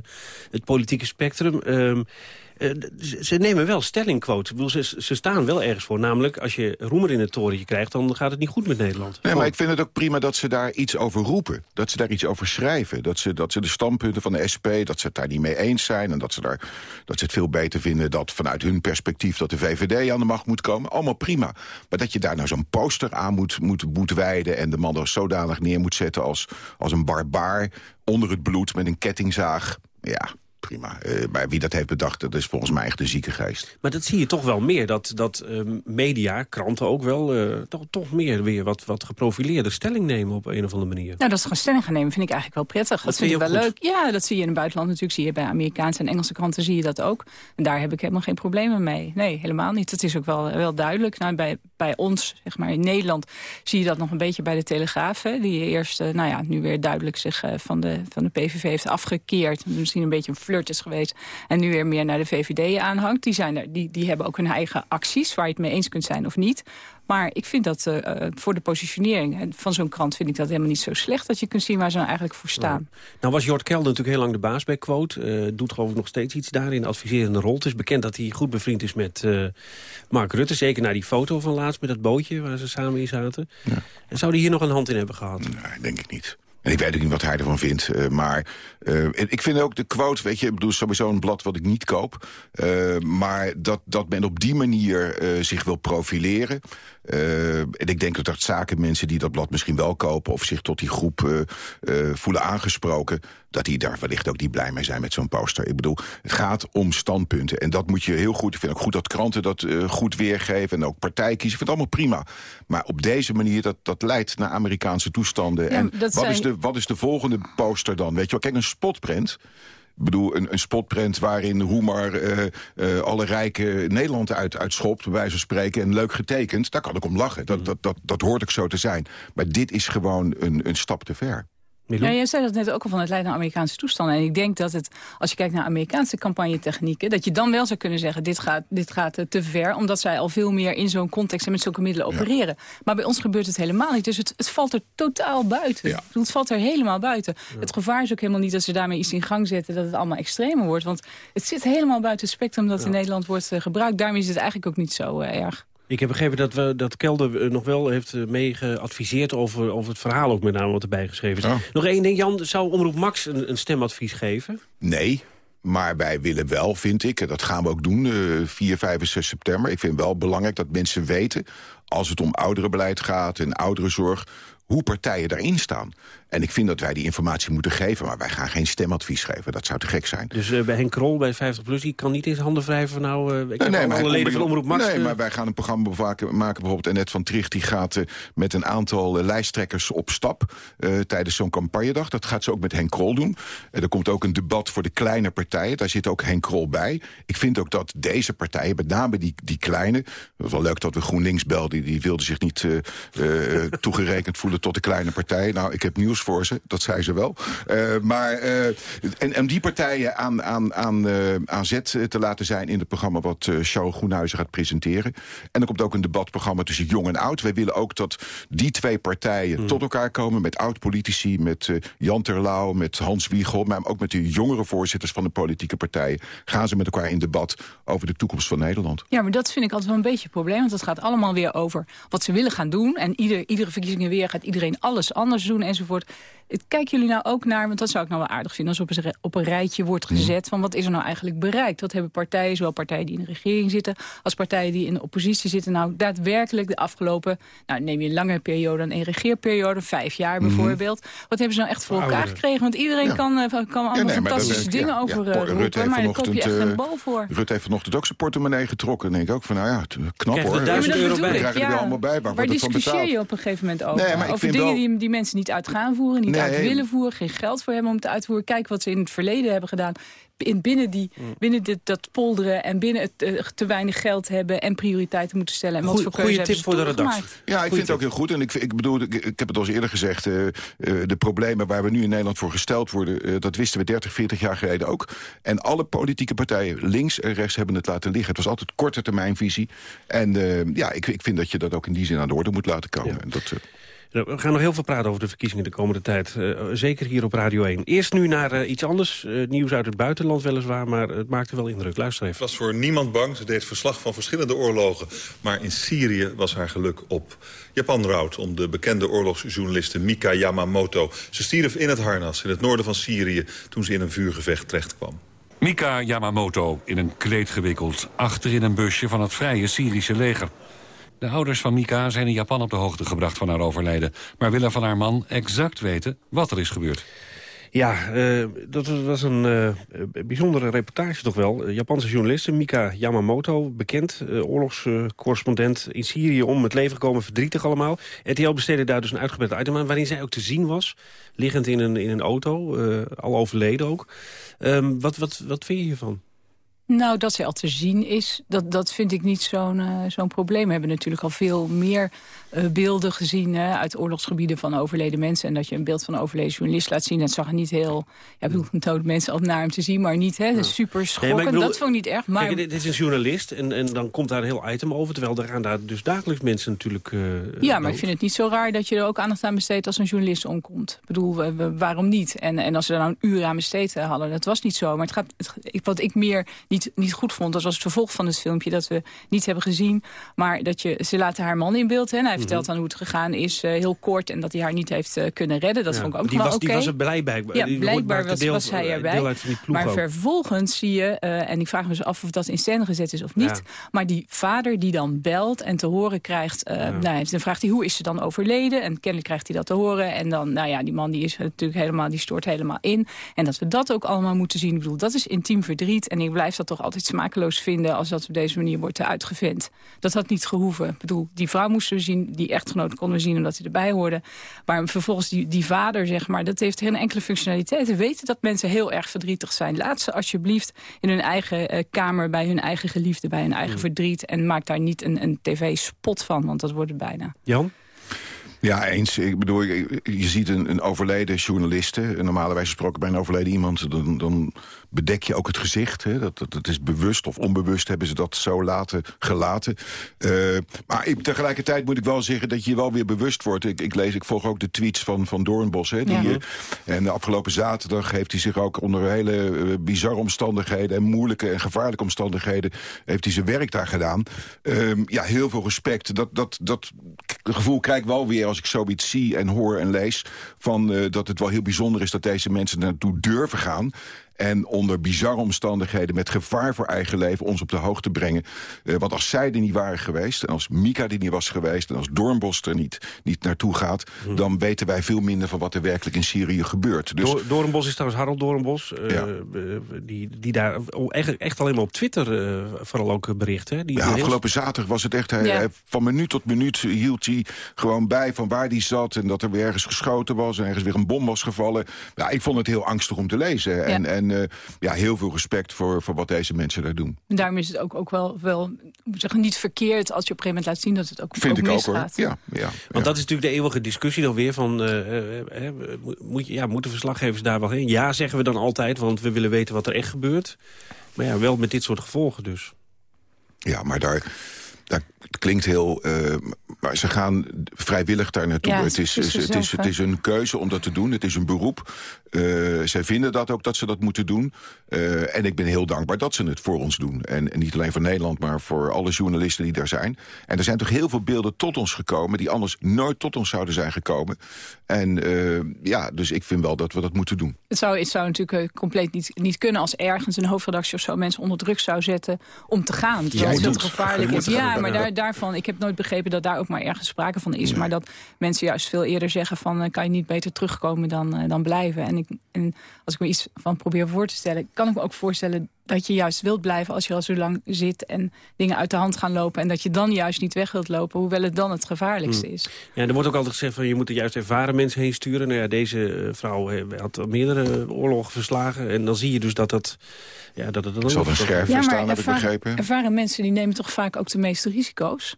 het politieke spectrum. Uh, uh, ze nemen wel stelling, quote. Bedoel, ze, ze, staan wel ergens voor. Namelijk, als je roemer in het torentje krijgt... dan gaat het niet goed met Nederland. Nee, maar ik vind het ook prima dat ze daar iets over roepen. Dat ze daar iets over schrijven. Dat ze, dat ze de standpunten van de SP, dat ze het daar niet mee eens zijn... en dat ze, daar, dat ze het veel beter vinden dat vanuit hun perspectief... dat de VVD aan de macht moet komen. Allemaal prima. Maar dat je daar nou zo'n poster aan moet, moet, moet wijden... en de man er zodanig neer moet zetten als, als een barbaar... onder het bloed met een kettingzaag... Ja, prima. Eh, maar wie dat heeft bedacht, dat is volgens mij echt een zieke geest. Maar dat zie je toch wel meer, dat, dat eh, media, kranten ook wel... eh, toch, toch meer weer wat, wat geprofileerde stelling nemen op een of andere manier. Nou, dat ze gewoon stelling gaan nemen vind ik eigenlijk wel prettig. Dat, vind vind je ik wel leuk. Ja, dat zie je in het buitenland natuurlijk. Zie je bij Amerikaanse en Engelse kranten zie je dat ook. En daar heb ik helemaal geen problemen mee. Nee, helemaal niet. Het is ook wel, wel duidelijk. Nou, bij, bij ons, zeg maar in Nederland, zie je dat nog een beetje bij de Telegraaf. Hè, die eerst, eh, nou ja, nu weer duidelijk zich eh, van, de, van de PVV heeft afgekeerd. Misschien een beetje een flirt is geweest. En nu weer meer naar de VVD aanhangt. Die, zijn er, die, die hebben ook hun eigen acties waar je het mee eens kunt zijn of niet. Maar ik vind dat eh, eh, voor de positionering van zo'n krant... vind ik dat helemaal niet zo slecht dat je kunt zien waar ze nou eigenlijk voor staan. Nou was Jort Kelder natuurlijk heel lang de baas bij Quote. Eh, doet geloof ik nog steeds iets daar in de adviserende rol. Het is bekend dat hij goed bevriend is met eh, Mark Rutte. Zeker naar die foto van laatst met dat bootje waar ze samen in zaten. En zou hij hier nog een hand in hebben gehad? Nee, denk ik niet. En ik weet ook niet wat hij ervan vindt. eh, maar eh, ik vind ook de quote, weet je, ik bedoel sowieso een blad wat ik niet koop. Eh, maar dat, dat men op die manier zich wil profileren. En ik denk dat er zakenmensen die dat blad misschien wel kopen... of zich tot die groep voelen aangesproken... dat die daar wellicht ook niet blij mee zijn met zo'n poster. Ik bedoel, het gaat om standpunten. En dat moet je heel goed... Ik vind ook goed dat kranten dat eh, goed weergeven... en ook partij kiezen. Ik vind het allemaal prima. Maar op deze manier, dat, dat leidt naar Amerikaanse toestanden. Ja, en wat, is de, wat is de volgende poster dan? Weet je wel, kijk, een spotprint... Ik bedoel, een, een spotprint waarin Roemer eh, eh, alle rijke Nederland uit, uitschopt... bij wijze van spreken, en leuk getekend, daar kan ik om lachen. Dat, dat, dat, dat hoort ook zo te zijn. Maar dit is gewoon een, een stap te ver. Ja, jij zei dat net ook al van het leidt naar Amerikaanse toestanden. En ik denk dat het, als je kijkt naar Amerikaanse campagnetechnieken... dat je dan wel zou kunnen zeggen, dit gaat, dit gaat eh, te ver... omdat zij al veel meer in zo'n context en met zulke middelen opereren. Maar bij ons gebeurt het helemaal niet. Dus het, het valt er totaal buiten. Het valt er helemaal buiten. Het gevaar is ook helemaal niet dat ze daarmee iets in gang zetten... dat het allemaal extremer wordt. Want het zit helemaal buiten het spectrum dat in Nederland wordt eh, gebruikt. Daarmee is het eigenlijk ook niet zo eh, erg. Ik heb begrepen dat, we, dat Kelder eh, nog wel heeft eh, mee geadviseerd over, over het verhaal ook met name wat erbij geschreven is. Nog één ding, Jan, zou Omroep Max een, een stemadvies geven? Nee, maar wij willen wel, vind ik, en dat gaan we ook doen, eh 4, 5 en 6 september. Ik vind wel belangrijk dat mensen weten, als het om ouderenbeleid gaat en ouderenzorg, hoe partijen daarin staan. En ik vind dat wij die informatie moeten geven, maar wij gaan geen stemadvies geven. Dat zou te gek zijn. Dus eh, bij Henk Krol, bij 50PLUS, die kan niet zijn handen wrijven van nou... eh, ik heb maar alle leden van Omroep Max... Nee, eh, maar wij gaan een programma maken, maken bijvoorbeeld. En net van Tricht die gaat met een aantal lijsttrekkers op stap tijdens zo'n campagnedag. Dat gaat ze ook met Henk Krol doen. Er komt ook een debat voor de kleine partijen. Daar zit ook Henk Krol bij. Ik vind ook dat deze partijen, met name die, die kleine... Het was wel leuk dat we GroenLinks belden. Die wilden zich niet toegerekend voelen tot de kleine partij. Nou, ik heb nieuws voor ze. Dat zei ze wel. Eh, maar eh, en, en die partijen aan, aan, aan, eh, aan zet te laten zijn in het programma... wat eh Charles Groenhuizen gaat presenteren. En er komt ook een debatprogramma tussen jong en oud. Wij willen ook dat die twee partijen tot elkaar komen... met oud-politici, met eh, Jan Terlouw, met Hans Wiegel... maar ook met de jongere voorzitters van de politieke partijen... gaan ze met elkaar in debat over de toekomst van Nederland. Ja, maar dat vind ik altijd wel een beetje een probleem. Want het gaat allemaal weer over wat ze willen gaan doen. En ieder, iedere verkiezingen weer gaat iedereen alles anders doen enzovoort. Het- Kijken jullie nou ook naar, want dat zou ik nou wel aardig vinden... als op een, op een rijtje wordt gezet van wat is er nou eigenlijk bereikt? Wat hebben partijen, zowel partijen die in de regering zitten... als partijen die in de oppositie zitten... nou daadwerkelijk de afgelopen, nou neem je een langere periode... dan een regeerperiode, vijf jaar Mhm. bijvoorbeeld. Wat hebben ze nou echt voor elkaar gekregen? Want iedereen Ja. kan, eh, kan allemaal Ja, nee, maar dat fantastische is- dingen ja, over ja. eh, Rutte roepen... heeft maar daar koop je echt eh, bal voor. Rutte heeft vanochtend ook zijn portemonnee getrokken. Dan denk ik ook van, nou ja, knap er hoor. duizend euro bij. krijgen er allemaal bij. Waar, Waar wordt het van discussieer je op een gegeven moment over? Nee, maar ik over vind dingen wel- die, die mensen niet uit gaan voeren, niet Uit willen voeren... geen geld voor hebben om te uitvoeren. Kijk wat ze in het verleden hebben gedaan. In, binnen die, Mm. binnen dit, dat polderen en binnen het eh, te weinig geld hebben... en prioriteiten moeten stellen. En wat voor hebben tip ze voor de redactie. gemaakt? Ja, ik vind het ook heel goed. En ik, ik bedoel, ik, ik heb het al eens eerder gezegd... eh, eh, de problemen waar we nu in Nederland voor gesteld worden... eh, dat wisten we 30, 40 jaar geleden ook. En alle politieke partijen, links en rechts, hebben het laten liggen. Het was altijd korte termijnvisie. En eh, ja, ik, ik vind dat je dat ook in die zin aan de orde moet laten komen. En dat, We gaan nog heel veel praten over de verkiezingen de komende tijd. eh, zeker hier op Radio 1. Eerst nu naar eh, iets anders. eh, nieuws uit het buitenland weliswaar, maar het maakte wel indruk. Luister even. was voor niemand bang. Ze deed verslag van verschillende oorlogen. Maar in Syrië was haar geluk op. Japan rouwt om de bekende oorlogsjournaliste Mika Yamamoto. Ze stierf in het harnas in het noorden van Syrië... toen ze in een vuurgevecht terechtkwam. Mika Yamamoto in een kleed gewikkeld, achter in een busje van het vrije Syrische leger. De ouders van Mika zijn in Japan op de hoogte gebracht van haar overlijden... maar willen van haar man exact weten wat er is gebeurd. Ja, uh, dat was een uh, bijzondere reportage toch wel. Japanse journaliste Mika Yamamoto, bekend uh, oorlogscorrespondent in Syrië... om het leven gekomen, verdrietig allemaal. RTL besteedde daar dus een uitgebreid item aan... waarin zij ook te zien was, liggend in een, in een auto, al overleden ook. Um, wat, wat, wat vind je hiervan? Nou, dat ze al te zien is, dat, dat vind ik niet zo'n uh, zo'n probleem. We hebben natuurlijk al veel meer uh, beelden gezien hè, uit oorlogsgebieden van overleden mensen. En dat je een beeld van een overleden journalist laat zien. Dat zag er niet heel, ja, ik bedoel, dood mensen altijd naar hem te zien, maar niet hè, ja. super schokkend. Nee, dat vond ik niet erg. Maar... Kijk, dit is een journalist en, en dan komt daar een heel item over. Terwijl er gaan daar dus dagelijks mensen natuurlijk uh, Ja, maar ik vind het niet zo raar dat je er ook aandacht aan besteedt als een journalist omkomt. Ik bedoel, waarom niet? En, en als ze er nou een uur aan besteed hadden, dat was niet zo. Maar het gaat, het, wat ik meer niet niet, goed vond. Dat was het vervolg van het filmpje dat we niet hebben gezien. Maar dat je, ze laten haar man in beeld. Hè, en hij vertelt mhm. dan hoe het gegaan is, uh, heel kort. En dat hij haar niet heeft uh, kunnen redden. Dat ja, vond ik ook die wel oké. Okay. Die was er blij bij. Ja, die blijkbaar was, deel, was hij eh, erbij. Maar ook. vervolgens zie je, uh, en ik vraag me dus af of dat in scène gezet is of niet. Ja. Maar die vader die dan belt en te horen krijgt... Ja. nou, dan vraagt hij hoe is ze dan overleden. En kennelijk krijgt hij dat te horen. En dan, nou ja, die man die is natuurlijk helemaal, die stoort helemaal in. En dat we dat ook allemaal moeten zien. Ik bedoel, dat is intiem verdriet. En ik blijf dat toch altijd smakelijk vinden als dat op deze manier wordt uitgevent. Dat had niet gehoeven. Ik bedoel, die vrouw moesten we zien, die echtgenoot konden we zien omdat hij erbij hoorde. Maar vervolgens die, die vader, zeg maar, dat heeft geen enkele functionaliteit. We weten dat mensen heel erg verdrietig zijn. Laat ze alsjeblieft in hun eigen uh, kamer, bij hun eigen geliefde, bij hun eigen mm. verdriet. En maak daar niet een, een tv-spot van, want dat wordt het bijna. Jan? Ja, eens. Ik bedoel, je ziet een, een overleden journaliste. Normalerwijs gesproken bij een overleden iemand... dan, dan bedek je ook het gezicht. Hè? Dat, dat, dat, is bewust of onbewust hebben ze dat zo laten, gelaten. Uh, maar ik, tegelijkertijd moet ik wel zeggen dat je je wel weer bewust wordt. Ik, ik lees, ik volg ook de tweets van, van Doornbos. Hè, die, ja. uh, en de afgelopen zaterdag heeft hij zich ook onder hele uh, bizarre omstandigheden... en moeilijke en gevaarlijke omstandigheden... heeft hij zijn werk daar gedaan. Ehm, ja, heel veel respect. Dat, dat, dat gevoel krijg ik wel weer als ik zoiets zie en hoor en lees... van uh, dat het wel heel bijzonder is dat deze mensen naartoe durven gaan en onder bizarre omstandigheden met gevaar voor eigen leven ons op de hoogte brengen. Uh, want als zij er niet waren geweest, en als Mika er niet was geweest... en als Doornbos er niet, niet naartoe gaat... Hmm. dan weten wij veel minder van wat er werkelijk in Syrië gebeurt. Dus... Do Doornbos is trouwens Harold Doornbos... Uh, ja. die, die daar echt, echt alleen maar op Twitter uh, vooral ook bericht. Hè? Die ja, afgelopen heel... zaterdag was het echt... Hij, ja. hij, van minuut tot minuut hield hij gewoon bij van waar hij zat... en dat er weer ergens geschoten was en ergens weer een bom was gevallen. Ja, ik vond het heel angstig om te lezen. En, ja. En uh, ja, heel veel respect voor, voor wat deze mensen daar doen. En daarom is het ook, ook wel, wel zeggen, niet verkeerd als je op een gegeven moment laat zien dat het ook, Vind ook ik misgaat. ook hoor. Ja, ja, Want ja. dat is natuurlijk de eeuwige discussie dan weer van... Uh, uh, moet, ja, moeten verslaggevers daar wel heen? Ja, zeggen we dan altijd, want we willen weten wat er echt gebeurt. Maar ja, wel met dit soort gevolgen dus. Ja, maar daar... Dat klinkt heel... Uh, maar ze gaan vrijwillig daar naartoe. Ja, het, is, het, is, het, is, het is een keuze om dat te doen. Het is een beroep. Uh, zij vinden dat ook dat ze dat moeten doen. Uh, en ik ben heel dankbaar dat ze het voor ons doen. En, en, niet alleen voor Nederland, maar voor alle journalisten die daar zijn. En er zijn toch heel veel beelden tot ons gekomen... die anders nooit tot ons zouden zijn gekomen. En uh, ja, dus ik vind wel dat we dat moeten doen. Het zou, het zou natuurlijk compleet niet, niet kunnen als ergens een hoofdredactie of zo... mensen onder druk zou zetten om te gaan. Terwijl het gevaarlijk is. Ja, maar daar, daarvan, ik heb nooit begrepen dat daar ook maar ergens sprake van is. Nee. Maar dat mensen juist veel eerder zeggen van... kan je niet beter terugkomen dan, dan blijven. En ik en als ik me iets van probeer voor te stellen... kan ik me ook voorstellen dat je juist wilt blijven als je al zo lang zit... en dingen uit de hand gaan lopen... en dat je dan juist niet weg wilt lopen... hoewel het dan het gevaarlijkste hmm. is. Ja, er wordt ook altijd gezegd van je moet er juist ervaren mensen heen sturen. Nou ja, deze vrouw had meerdere oorlogen verslagen. En dan zie je dus dat dat... Ja, dat het dan zal een scherf ja, staan, heb ik begrepen. ervaren mensen die nemen toch vaak ook de meeste risico's?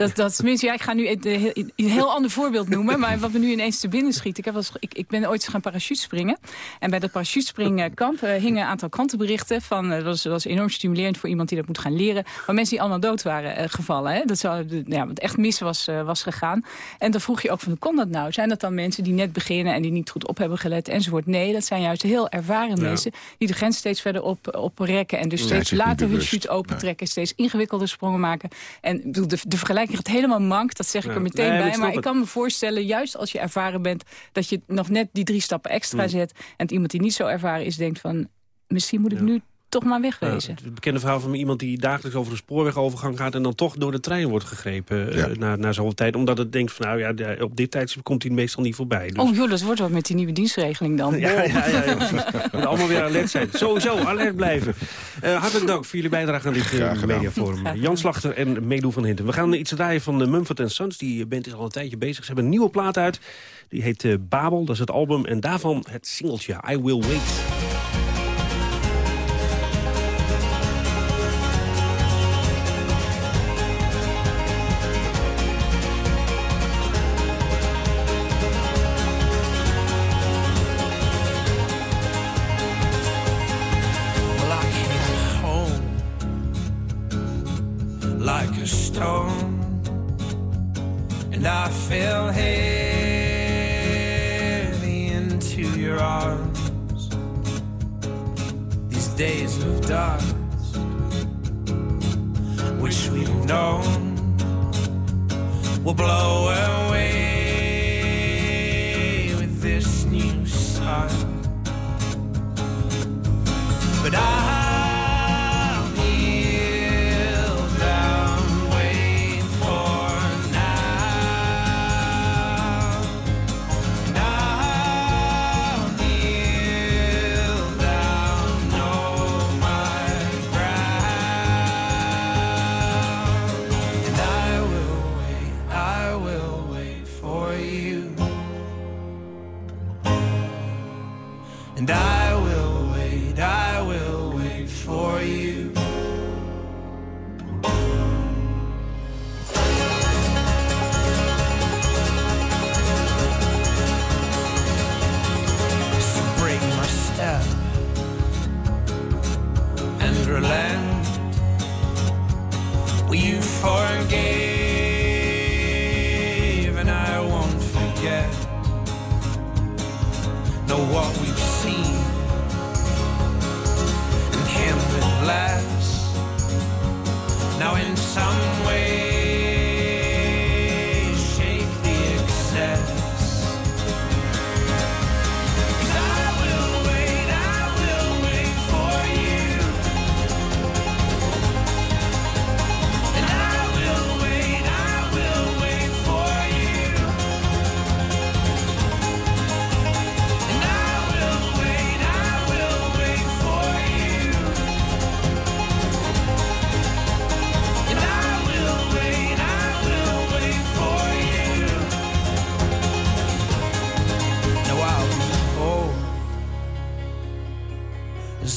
Dat, dat tenminste, ja, ik ga nu een, een heel ander voorbeeld noemen. Maar wat me nu ineens te binnen schiet. Ik, heb als, ik, ik ben ooit gaan parachutespringen. En bij dat parachutespringkamp uh, hingen een aantal krantenberichten. Van, uh, dat, was, dat was enorm stimulerend voor iemand die dat moet gaan leren. Maar mensen die allemaal dood waren uh, gevallen. Hè? Dat zou, ja, wat echt mis was, was gegaan. En dan vroeg je ook van, hoe kon dat nou? Zijn dat dan mensen die net beginnen en die niet goed op hebben gelet enzovoort? Nee, dat zijn juist heel ervaren ja. mensen. Die de grens steeds verder op, op rekken. En dus steeds later hun chute opentrekken. Nee. Steeds ingewikkelder sprongen maken. En de, de vergelijking gaat helemaal mank, dat zeg ik ja. er meteen nee, bij. Maar ik kan me voorstellen, juist als je ervaren bent... dat je nog net die drie stappen extra mm. zet... en iemand die niet zo ervaren is denkt van... misschien moet ik ja. nu toch maar wegwezen. het bekende verhaal van iemand die dagelijks over een spoorwegovergang gaat... en dan toch door de trein wordt gegrepen Ja. eh, na, na zoveel tijd. Omdat het denkt van, nou ja, op dit tijdstip komt hij meestal niet voorbij. Dus... Oh joh, dat wordt wat met die nieuwe dienstregeling dan. Ja, ja, ja, ja, precies. We moeten allemaal weer alert zijn. Sowieso, alert blijven. Eh, hartelijk dank voor jullie bijdrage aan dit eh, mediaforum. Jan Slachter en Meedoe van Hinten. We gaan iets draaien van de Mumford Sons. Die band is al een tijdje bezig. Ze hebben een nieuwe plaat uit. Die heet eh, Babel, dat is het album. En daarvan het singeltje I Will Wait.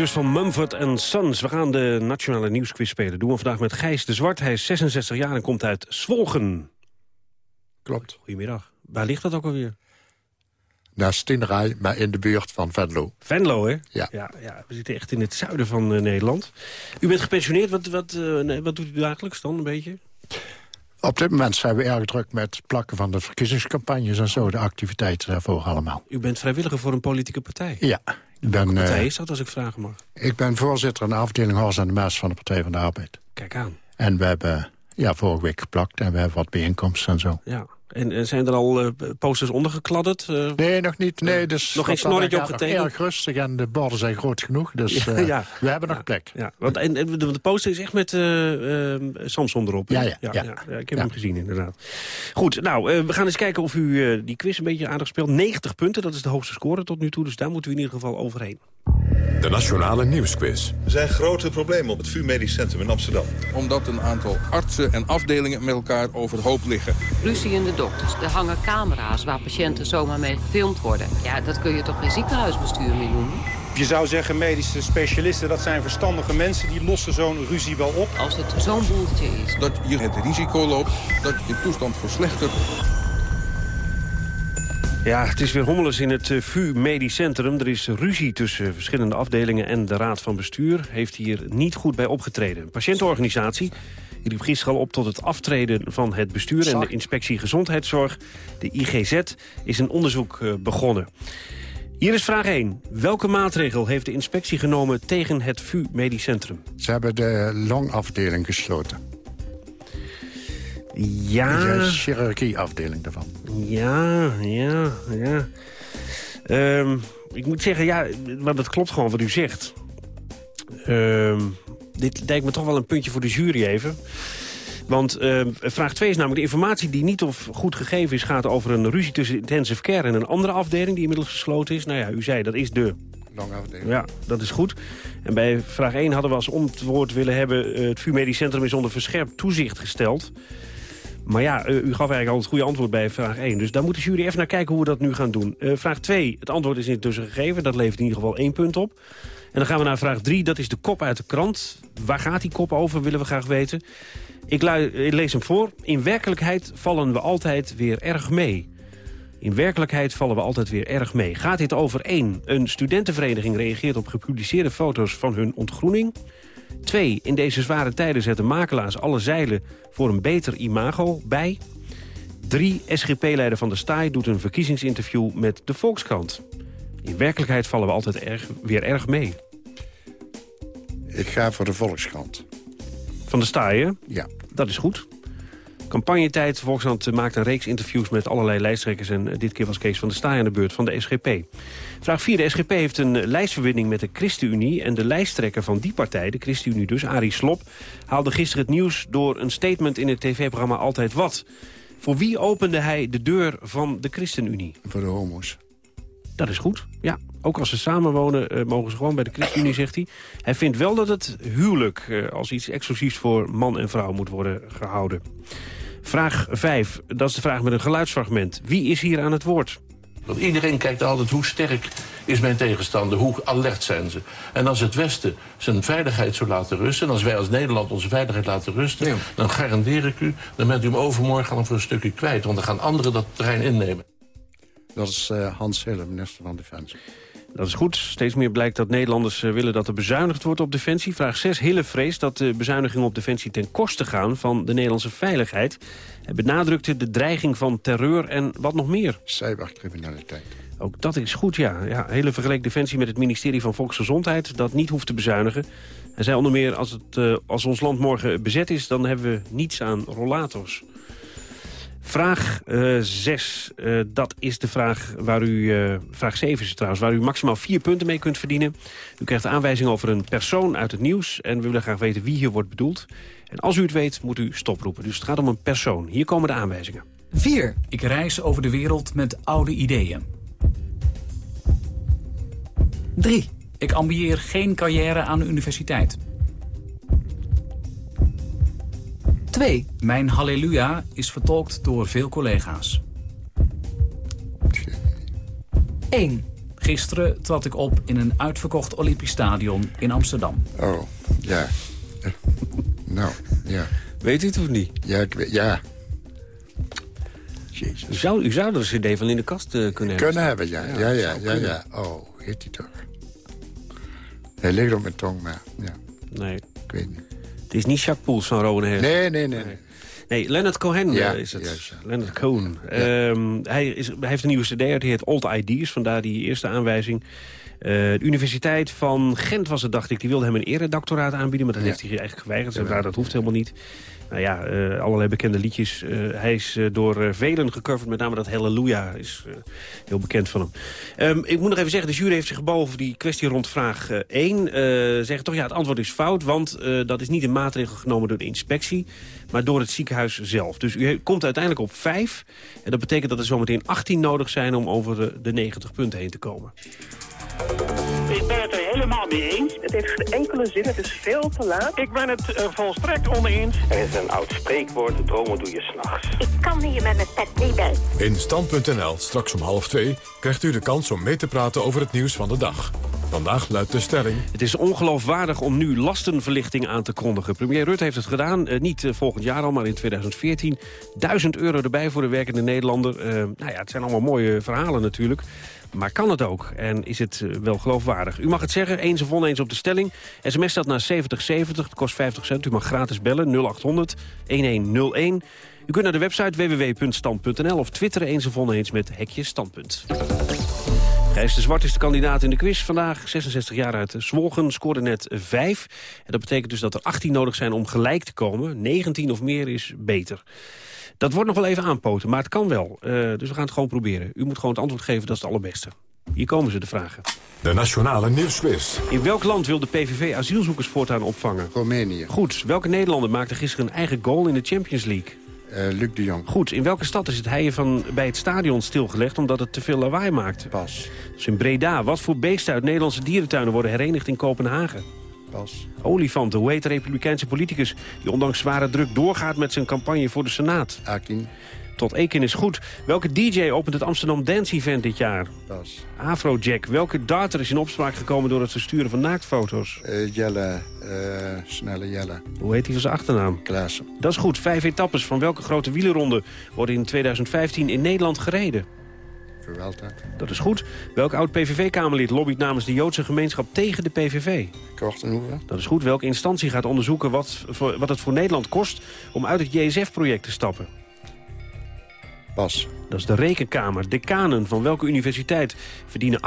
dus van Mumford Sons. We gaan de Nationale Nieuwsquiz spelen. Doen we vandaag met Gijs de Zwart. Hij is 66 jaar en komt uit Zwolgen. Klopt. Goedemiddag. Waar ligt dat ook alweer? Naar Steenrij, maar in de buurt van Venlo. Venlo, hè? Ja. ja, ja we zitten echt in het zuiden van eh, Nederland. U bent gepensioneerd. Wat, wat, eh, nee, wat doet u dagelijks dan een beetje? Op dit moment zijn we erg druk met plakken van de verkiezingscampagnes en zo. De activiteiten daarvoor allemaal. U bent vrijwilliger voor een politieke partij? Ja. Ben, Welke partij eh, is dat, als ik vragen mag? Ik ben voorzitter in de afdeling Hors en de Maas van de Partij van de Arbeid. Kijk aan. En we hebben ja, vorige week geplakt en we hebben wat bijeenkomsten en zo. Ja. En, en zijn er al eh, posters ondergekladderd? Uh, nee, nog niet. Nee, dus nog geen snorretje opgetekend? Erg rustig en de borden zijn groot genoeg. Dus ja, uh, ja. we hebben nog ja, plek. Ja. Want, en, en de, de poster is echt met Samson erop. Ja, ja. ja, ik heb hem gezien inderdaad. Goed, nou, we gaan eens kijken of u die quiz een beetje aardig speelt. 90 punten, dat is de hoogste score tot nu toe. Dus daar moeten we in ieder geval overheen. De Nationale Nieuwsquiz. Er zijn grote problemen op het VU Medisch Centrum in Amsterdam. Omdat een aantal artsen en afdelingen met elkaar overhoop liggen. Ruzie in de dokters. Er hangen camera's waar patiënten zomaar mee gefilmd worden. Ja, dat kun je toch geen ziekenhuisbestuur meer noemen? Je zou zeggen, medische specialisten, dat zijn verstandige mensen... die lossen zo'n ruzie wel op. Als het zo'n boeltje is. Dat je het risico loopt dat je toestand verslechtert. Ja, het is weer hommeles in het VU Medisch Centrum. Er is ruzie tussen verschillende afdelingen en de Raad van Bestuur... heeft hier niet goed bij opgetreden. Een patiëntenorganisatie die riep gisteren al op tot het aftreden van het bestuur... en de Inspectie Gezondheidszorg, de IGZ, is een onderzoek begonnen. Hier is vraag 1. Welke maatregel heeft de inspectie genomen tegen het VU Medisch Centrum? Ze hebben de longafdeling gesloten. Ja. De chirurgieafdeling daarvan. Ja, ja, ja. Um, ik moet zeggen, ja, want dat klopt gewoon wat u zegt. Um, dit lijkt me toch wel een puntje voor de jury even. Want uh, vraag 2 is namelijk de informatie die niet of goed gegeven is... gaat over een ruzie tussen intensive care en een andere afdeling... die inmiddels gesloten is. Nou ja, u zei, dat is de... Longafdeling. Ja, dat is goed. En bij vraag 1 hadden we als antwoord willen hebben... Uh, het VU Medisch Centrum is onder verscherpt toezicht gesteld... Maar ja, uh, u gaf eigenlijk al het goede antwoord bij vraag 1. Dus daar moet de jury even naar kijken hoe we dat nu gaan doen. Uh, vraag 2, het antwoord is intussen gegeven. Dat levert in ieder geval één punt op. En dan gaan we naar vraag 3, dat is de kop uit de krant. Waar gaat die kop over, willen we graag weten. Ik, ik lees hem voor. In werkelijkheid vallen we altijd weer erg mee. In werkelijkheid vallen we altijd weer erg mee. Gaat dit over 1. Een studentenvereniging reageert op gepubliceerde foto's van hun ontgroening... 2. In deze zware tijden zetten makelaars alle zeilen voor een beter imago bij. 3. SGP-leider van de Staaij doet een verkiezingsinterview met de Volkskrant. In werkelijkheid vallen we altijd erg, weer erg mee. Ik ga voor de Volkskrant. Van de Staaij, hè? Ja. Dat is goed. Campagnetijd. Volkskrant maakt een reeks interviews met allerlei lijsttrekkers... en dit keer was Kees van der Staaij aan de beurt van de SGP. Vraag 4. De SGP heeft een lijstverbinding met de ChristenUnie... en de lijsttrekker van die partij, de ChristenUnie dus, Arie Slop... haalde gisteren het nieuws door een statement in het tv-programma Altijd Wat. Voor wie opende hij de deur van de ChristenUnie? Voor de homo's. Dat is goed, ja. Ook als ze samenwonen uh, mogen ze gewoon bij de ChristenUnie, zegt hij. Hij vindt wel dat het huwelijk uh, als iets exclusiefs voor man en vrouw moet worden gehouden. Vraag 5, dat is de vraag met een geluidsfragment. Wie is hier aan het woord? Want iedereen kijkt altijd hoe sterk is mijn tegenstander, hoe alert zijn ze. En als het Westen zijn veiligheid zou laten rusten... en als wij als Nederland onze veiligheid laten rusten... Ja. dan garandeer ik u, dan bent u hem overmorgen al voor een stukje kwijt. Want dan gaan anderen dat terrein innemen. Dat is uh, Hans Hille, minister van Defensie. Dat is goed. Steeds meer blijkt dat Nederlanders uh, willen dat er bezuinigd wordt op defensie. Vraag 6. Hille vreest dat de bezuinigingen op defensie ten koste gaan van de Nederlandse veiligheid. Hij benadrukte de dreiging van terreur en wat nog meer. Cybercriminaliteit. Ook dat is goed, ja. ja Hille vergeleek defensie met het ministerie van Volksgezondheid... dat niet hoeft te bezuinigen. Hij zei onder meer, als, het, uh, als ons land morgen bezet is... dan hebben we niets aan rollators. Vraag 6, uh, uh, dat is de vraag waar u... Uh, vraag 7 is het trouwens, waar u maximaal vier punten mee kunt verdienen. U krijgt aanwijzing over een persoon uit het nieuws... en we willen graag weten wie hier wordt bedoeld. En als u het weet, moet u stoproepen. Dus het gaat om een persoon. Hier komen de aanwijzingen. 4. Ik reis over de wereld met oude ideeën. 3. Ik ambieer geen carrière aan de universiteit. 2. Mijn halleluja is vertolkt door veel collega's. 1. Gisteren trad ik op in een uitverkocht Olympisch Stadion in Amsterdam. Oh, ja. Nou, ja. Weet u het of niet? Ja, ik weet, ja. U zou, u zou er een cd van in de kast eh, kunnen hebben. Kunnen hebben, ja. Ja, ja, ja, ja. Oh, heet die toch? Hij ligt op mijn tong, maar ja. Nee. Ik weet niet. Het is niet Jacques Poels van Rowan Nee, nee, nee. nee. Nee, Leonard Cohen Ja, eh, is het. juist, Leonard Cohen. Ehm, hij, is, hij heeft een nieuwe cd uit, die heet Old Ideas. Vandaar die eerste aanwijzing. Eh, de Universiteit van Gent was het, dacht ik. Die wilde hem een eredoctoraat aanbieden, maar dat heeft hij eigenlijk geweigerd. Nou, dat hoeft helemaal niet. Nou ja, eh, allerlei bekende liedjes. Eh, hij is eh, door velen gecoverd, met name dat Halleluja is heel bekend van hem. Ehm, ik moet nog even zeggen, de jury heeft zich gebogen over die kwestie rond vraag 1. Eh zeggen toch, ja, het antwoord is fout, want dat is niet een maatregel genomen door de inspectie, maar door het ziekenhuis zelf. Dus u komt uiteindelijk op 5. En dat betekent dat er zometeen 18 nodig zijn om over de, de 90 punten heen te komen. Ik ben het helemaal mee eens. Het heeft geen enkele zin, het is veel te laat. Ik ben het eh, volstrekt oneens. Er is een oud spreekwoord, dromen doe je s'nachts. Ik kan hier met mijn pet niet bij. In Stand.nl, straks om half twee, krijgt u de kans om mee te praten over het nieuws van de dag. Vandaag luidt de stelling... Het is ongeloofwaardig om nu lastenverlichting aan te kondigen. Premier Rutte heeft het gedaan, eh, niet eh, volgend jaar al, maar in 2014. 1000 euro erbij voor de werkende Nederlander. Eh, nou ja, het zijn allemaal mooie verhalen natuurlijk. Maar kan het ook? En is het eh, wel geloofwaardig? U mag het zeggen, eens of oneens op de stelling. SMS staat naar 7070, het kost 50 cent. U mag gratis bellen, 0800 1101. U kunt naar de website www.stand.nl of twitteren eens of oneens met hekje standpunt. Gijs de Zwart is de kandidaat in de quiz vandaag. 66 jaar uit Zwolgen, scoorde net 5. En dat betekent dus dat er 18 nodig zijn om gelijk te komen. 19 of meer is beter. Dat wordt nog wel even aanpoten, maar het kan wel. Eh, dus we gaan het gewoon proberen. U moet gewoon het antwoord geven, dat is het allerbeste. Hier komen ze, de vragen. De Nationale Nieuwsquiz. In welk land wil de PVV asielzoekers voortaan opvangen? Roemenië. Goed. Welke Nederlander maakte gisteren een eigen goal in de Champions League? Eh, Luc de Jong. Goed. In welke stad is het heien van bij het stadion stilgelegd omdat het te veel lawaai maakt? Pas. Dus in Breda. Wat voor beesten uit Nederlandse dierentuinen worden herenigd in Kopenhagen? Pas. Olifanten. Hoe heet de republikeinse politicus die ondanks zware druk doorgaat met zijn campagne voor de Senaat? Akin. Tot Eken is goed. Welke DJ opent het Amsterdam Dance Event dit jaar? Pas. Afrojack. Welke darter is in opspraak gekomen door het versturen van naaktfoto's? Eh, Jelle. eh, snelle Jelle. Hoe heet hij van zijn achternaam? Klaassen. Dat is goed. Vijf etappes van welke grote wielerronde worden in 2015 in Nederland gereden? Dat is goed. Welk oud-PVV-kamerlid lobbyt namens de Joodse gemeenschap tegen de PVV? Kortenhoeven. Dat is goed. Welke instantie gaat onderzoeken wat, voor- wat het voor Nederland kost... om uit het JSF-project te stappen? Pas. Dat is de Rekenkamer. Decanen van welke universiteit verdienen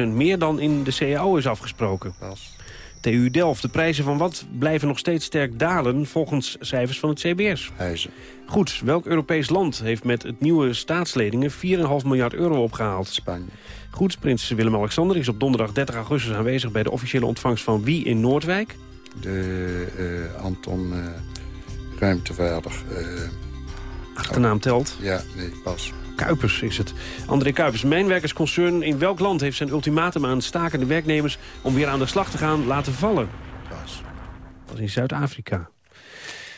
28% meer dan in de CAO is afgesproken? Pas. TU Delft. De prijzen van wat blijven nog steeds sterk dalen volgens cijfers van het CBS? Huizen. Goed. Welk Europees land heeft met het nieuwe staatsleningen 4,5 miljard euro opgehaald? Spanje. Goed. Prins Willem-Alexander is op donderdag 30 augustus aanwezig bij de officiële ontvangst van wie in Noordwijk? De eh, Anton eh ruimtevaarder. eh, Achternaam telt. ja, nee, pas. Kuipers is het. André Kuipers, mijnwerkersconcern. In welk land heeft zijn ultimatum aan stakende werknemers... om weer aan de slag te gaan laten vallen? Pas. Dat was in Zuid-Afrika.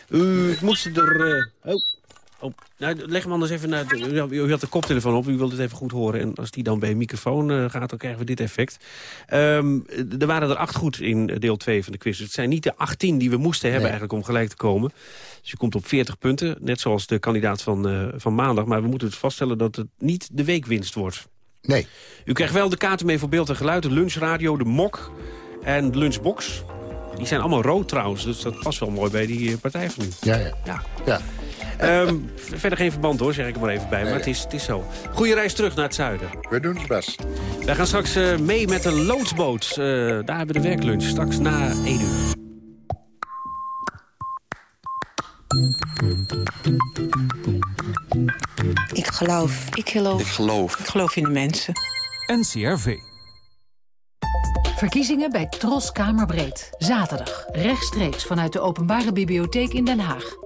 U moest er... eh, oh. Oh. Nou, leg hem anders even naar... de- u- had de koptelefoon op, u wilde het even goed horen. En als die dan bij een microfoon eh, gaat, dan krijgen we dit effect. Ehm, er waren er acht goed in deel 2 van de quiz. Dus het zijn niet de 18 die we moesten hebben Nee. eigenlijk om gelijk te komen. Dus je komt op 40 punten, net zoals de kandidaat van, eh, van maandag. Maar we moeten dus vaststellen dat het niet de weekwinst wordt. Nee. U krijgt wel de kaarten mee voor beeld en geluid, de lunchradio, de mok en de lunchbox. Die zijn allemaal rood trouwens, dus dat past wel mooi bij die eh, partij van u. Ja, ja. Ja. Ja. Ehm, verder geen verband hoor, zeg ik er maar even bij. Maar het is, het is zo. Goeie reis terug naar het zuiden. We doen het best. Wij gaan straks eh, mee met de loodsboot. Eh, daar hebben we de werklunch, straks na 1 uur. Ik geloof. Ik geloof. Ik geloof. Ik geloof in de mensen. NCRV. Verkiezingen bij Tros Kamerbreed. Zaterdag. Rechtstreeks vanuit de Openbare Bibliotheek in Den Haag.